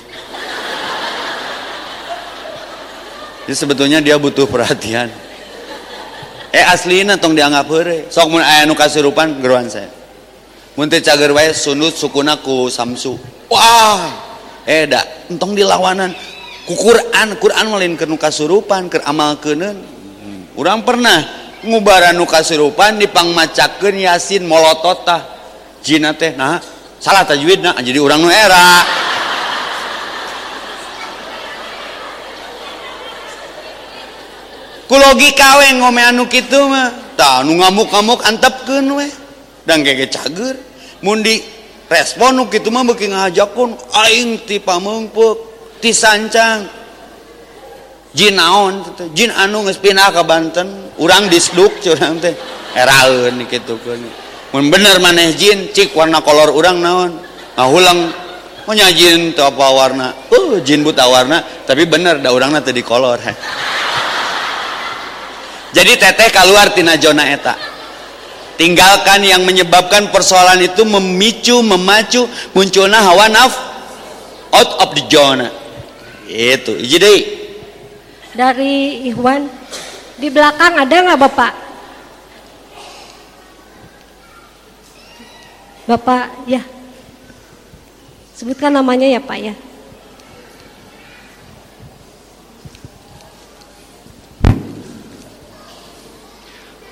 Jadi sebetulnya dia butuh perhatian. Eh aslina tong dianggap heure. Sok mun aya nu kasurupan geruan saya. Mun teh cager wae sunut sukuna ku Samsu. Wah, eh da entong dilawanan ku Quran, Quran malinkeun nu kasurupan keur amalkeuneun orang pernah ngubaran nuka serupan dipangmacakeun yasin molotota jina teh nah salah tajwid nah jadi orang nu era kulogi kawe ngome anu kitu mah. Tah nu ngamuk ngamuk antepkeun we. Dan gege cager. Mundi respon nu kitu mah beuki ngahajakun aing ti pamengpuk ti sancang. Jin naon jin anu geus pindah ka Banten. Urang disduk curang teh. Eraeun kitu keun. Mun bener maneh jin cik warna kolor urang naon. Ngahulang oh, nya jin teu apa warna? Uh jin buta warna. Tapi bener da urangna teu dikolor *laughs* jadi teteh keluar tina zona eta tinggalkan yang menyebabkan persoalan itu memicu memacu munculnya hawa naf out of the zona itu jadi dari Ikhwan. Di belakang ada nggak Bapak? Bapak, ya. Sebutkan namanya ya Pak ya.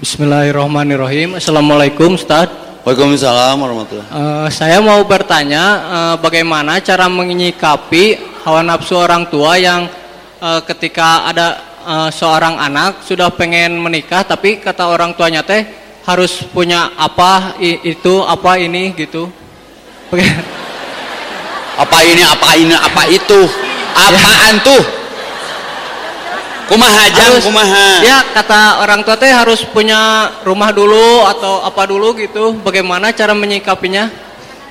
Bismillahirrahmanirrahim. Assalamualaikum Ustaz. Waalaikumsalam warahmatullahi uh, Saya mau bertanya uh, bagaimana cara menyikapi hawa nafsu orang tua yang uh, ketika ada uh, seorang anak sudah pengen menikah tapi kata orang tuanya teh harus punya apa itu apa ini gitu *laughs* apa ini apa ini apa itu apaan tuh kumaha jang? Harus, kumaha? Ya kata orang tua teh harus punya rumah dulu atau apa dulu gitu. Bagaimana cara menyikapinya?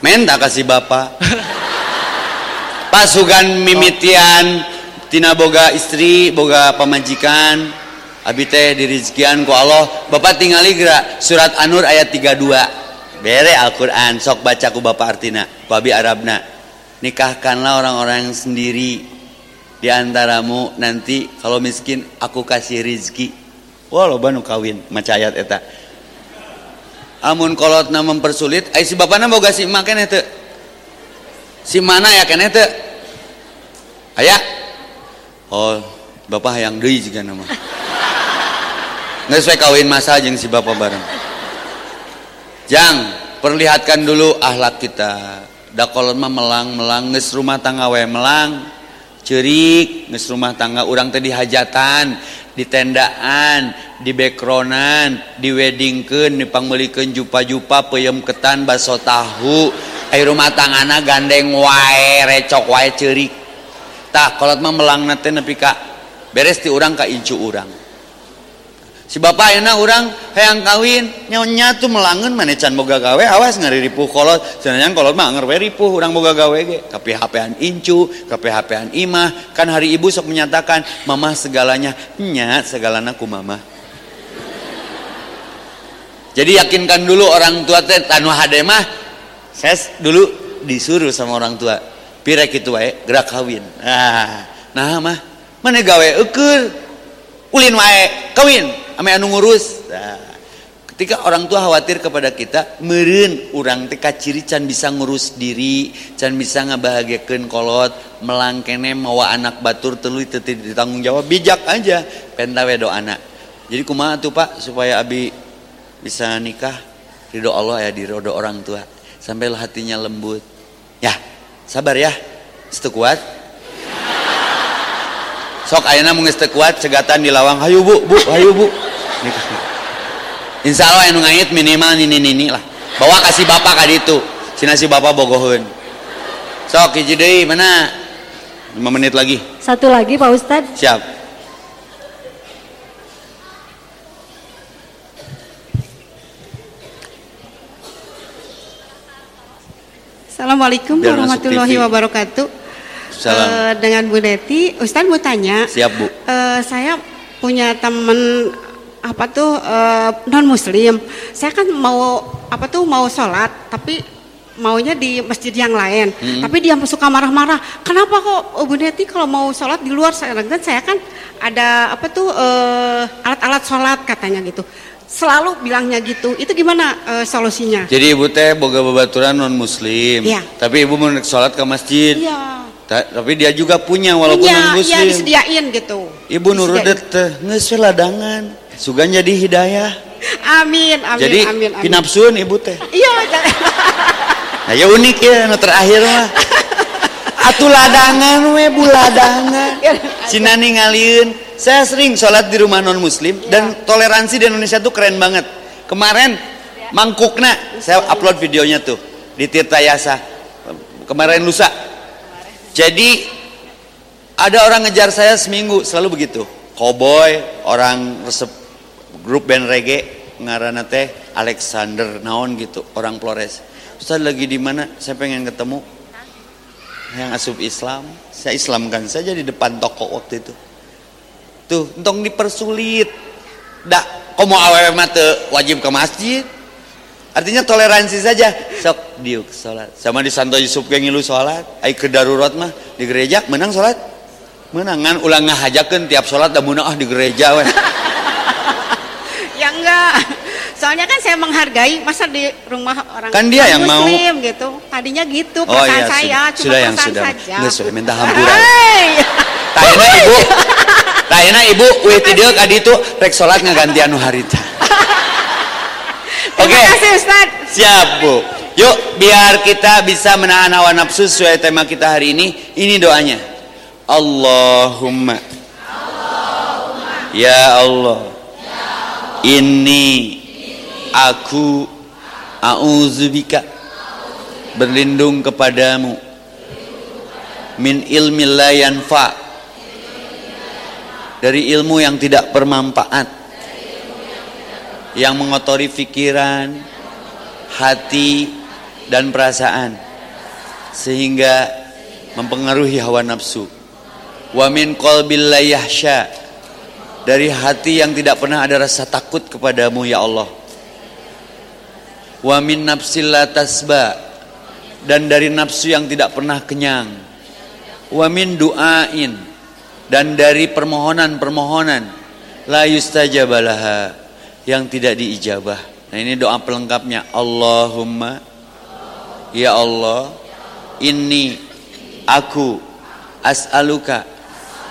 Men tak kasih bapak *laughs* pasukan mimitian tina boga istri boga pamajikan. Abi teh dirizkian ku Allah. Bapak tinggali gerak surat An-Nur ayat 32 bere Al-Qur'an sok baca ku Bapak artina ku abi Arabna. Nikahkanlah orang-orang yang sendiri di antaramu nanti kalau miskin aku kasih rizki. Lo banu kawin maca ayat eta. Amun kolotna mempersulit ay si bapakna boga si emak keneh si mana ya keneh teu? Aya? Oh bapak yang deui juga nama nggak sesuai kawin masa jeng si bapak bareng. Jang perlihatkan dulu ahlak kita. Dakolon mah melang melang nges rumah tangga we melang cerik nges rumah tangga orang tadi hajatan di tendaan di backgroundan di weddingkeun dipanggelikan jupa-jupa peyem ketan baso tahu. Air rumah tanggana gandeng wae recok wae cerik. Tak kalau mah melang nate nepi ka beres ti urang ka incu urang. Si bapak enak urang hayang kawin. Nyonya tuh melangun mana can boga gawe awas ngari ripuh kolot. Sebenarnya kolot mah ngerwe ripuh urang boga gawe ge. Hapean incu kapi hapean imah. Kan hari ibu sok menyatakan mama segalanya. Nya segalana ku mama. Jadi yakinkan dulu orang tua teh tanu hade mah saya dulu disuruh sama orang tua. Pirek itu wae gerak kawin. Nah nah mah mana gawe ukur ulin wae kawin ame anu ngurus. Nah, ketika orang tua khawatir kepada kita meren orang teka ciri can bisa ngurus diri can bisa ngebahagiakan kolot melangkene mawa anak batur telu ditanggung jawab bijak aja pentawe do anak jadi kumaha tuh pak supaya abi bisa nikah? Ridho Allah ya di ridho orang tua. Sampai hatinya lembut. Ya sabar ya itu kuat sok ayana mungkin kuat cegatan di lawang. Hayu bu bu hayu bu. Insya Allah yang ngait minimal ini ini lah. Bawa kasih bapak kali itu si nasi bapak bogohun sok hiji deui mana? 5 menit lagi. Satu lagi Pak Ustad siap. Assalamualaikum warahmatullahi wabarakatuh Salam. Uh, dengan Bu Deti Ustadz mau tanya. Siap Bu. Uh, saya punya teman apa tuh uh, eh, non muslim saya kan mau apa tuh mau sholat tapi maunya di masjid yang lain. Hmm. tapi dia suka marah-marah. Kenapa kok Bu Neti kalau mau sholat di luar? Saya kan saya kan ada apa tuh alat eh, alat-alat sholat katanya gitu. Selalu bilangnya gitu. Itu gimana uh, solusinya? Jadi ibu teh boga babaturan non muslim ya. tapi ibu mau sholat ke masjid. Ya. Ta tapi dia juga punya walaupun punya, non muslim ya disediain gitu ibu nurudet teh nges ladangan Sugan jadi hidayah. Amin, amin, jadi, amin, amin. pinapsun ibu teh. Iya. *laughs* Nah ya unik ya, no terakhir mah. Atuh ladangan we buladangan. *laughs* Cina ninggalin. Saya sering sholat di rumah non muslim ya. dan toleransi di Indonesia tuh keren banget. Kemarin ya. mangkukna saya upload videonya tuh di Tirta Yasa. Kemarin lusa. Jadi ada orang ngejar saya seminggu selalu begitu. Cowboy, orang resep grup band reggae ngarana teh Alexander naon gitu, orang Flores. Ustaz lagi di mana? Saya pengen ketemu yang asup Islam. Saya Islamkan saja di depan toko waktu itu. Tuh, entong dipersulit. Dak, komo awewe mate wajib ke masjid. Artinya toleransi saja. Sok diuk salat. Sama di Santo Yusuf yang ngilu salat, ai ke darurat mah di gereja menang salat menangan ulang ngahajakan tiap sholat dan munah di gereja weh. *laughs* ya enggak. Soalnya kan saya menghargai masa di rumah orang kan dia yang muslim mau gitu. Tadinya gitu oh, perasaan iya, saya sudah, cuma sudah yang sudah. saja. Nggak sudah minta hampuran tayana ibu. *laughs* Tayana ibu. Wih tidak kadi itu rek sholat ngaganti anu harita *laughs* oke. okay. siap bu. Yuk biar kita bisa menahan hawa nafsu sesuai tema kita hari ini. Ini doanya. Allahumma, Ya Allah, ini aku a'udzubika. Berlindung kepadamu. Min ilmi la yanfa. Dari ilmu yang tidak bermanfaat yang mengotori pikiran hati dan perasaan sehingga mempengaruhi hawa nafsu. Wa min qalbil la yahsya dari hati yang tidak pernah ada rasa takut kepadamu ya Allah. Wa min nafsil la tasba dan dari nafsu yang tidak pernah kenyang. Wa min du'ain dan dari permohonan-permohonan la yustajabalaha yang tidak diijabah. Nah ini doa pelengkapnya. Allahumma ya Allah ini aku as'aluka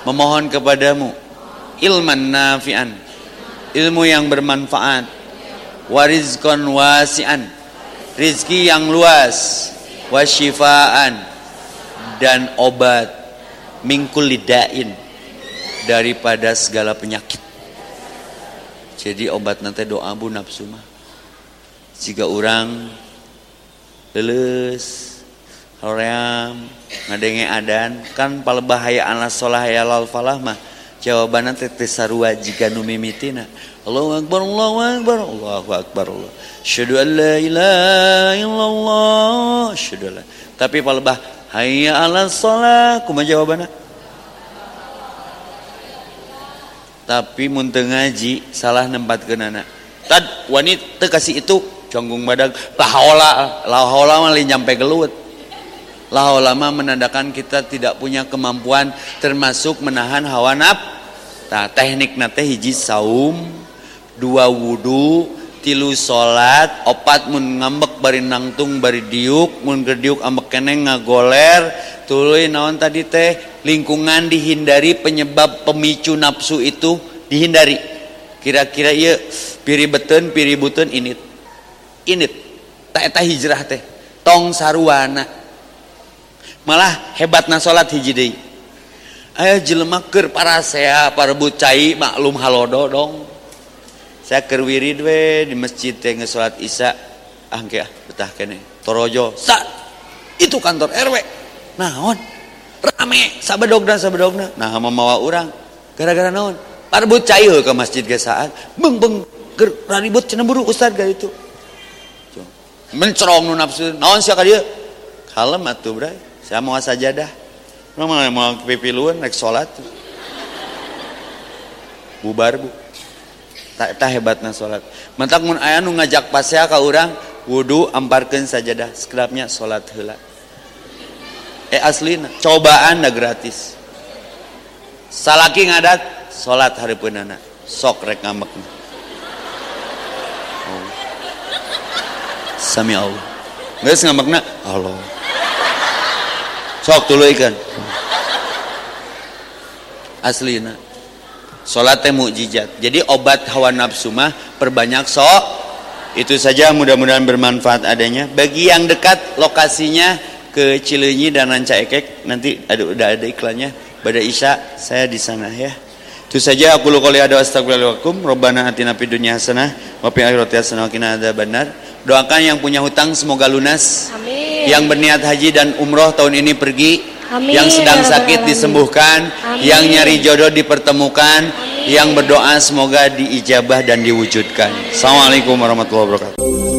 memohon kepadamu ilman nafi'an ilmu yang bermanfaat warizkon wasi'an rizki yang luas wasyifaan dan obat mingkul lidain daripada segala penyakit jadi obat nanti doa bu nafsu mah. Jika orang leles hoream ngadenge adan kan pala bahaya anas solah ya lal falah mah. Jawabannya teh sarua jika nu mimitina Allahu akbar Allahu akbar Allahu akbar Allah. Syahadu la ilaha illallah syahadu tapi pala bah hayya ala shalah kumaha jawabannya tapi mun ngaji salah nempatkeun anak tad wanita kasih itu conggung badag. Lah haula lah haula mah nyampe gelut lah ulama menandakan kita tidak punya kemampuan termasuk menahan hawa naf nah teknik nate hiji saum dua wudu tilu salat opat mun ngambek bari nangtung bari diuk mun gediuk ambek keneng ngagoler. Tuluy naon tadi teh? Lingkungan dihindari penyebab pemicu nafsu itu dihindari. Kira-kira ieu piri buten init. Init. Tak eta hijrah teh. Tong saruana malah hebatna salat hiji deui. Aya jelema keur para sea parebut cai maklum halodo dong. Saya kerwirid we di masjid teh salat isya. Ah ah betah kene. Torojo sa itu kantor RW naon? Rame sabedogna sabedogna nah mamawa orang gara-gara naon? Parbut cai ke masjid ge saat beng beng ker ribut cenah buru ustad ga itu. Mencerong nafsu. Naon sia ka dieu kalem atuh bray. Saya mau sajadah. Mau mau pipiluan rek salat bubar bu tak hebatna salat mentak mun aya nu ngajak pasea ka urang wudu amparkeun sajadah sekedapnya salat heula. Eh aslina cobaan da gratis. Salaki ngadat salat hareupeunana sok rek ngambekna. Oh. sami Allah. Geus ngambekna Allah. Sok tuluy-keun aslina Salat mukjizat. Jadi obat hawa nafsu mah perbanyak sok. Itu saja mudah-mudahan bermanfaat adanya. Bagi yang dekat lokasinya ke Cileunyi dan Ranca Ekek nanti ada udah ada iklannya. Pada Isya saya di sana ya. Itu saja aku lu qouli ada astagfirullahaladzim. Robbana atina fid dunya hasanah wa fil akhirati hasanah wa qina adzabannar. Doakan yang punya hutang semoga lunas. Amin. Yang berniat haji dan umroh tahun ini pergi Amin. Yang sedang sakit disembuhkan, Amin. yang nyari jodoh dipertemukan, Amin. yang berdoa semoga diijabah dan diwujudkan. Assalamualaikum warahmatullahi wabarakatuh.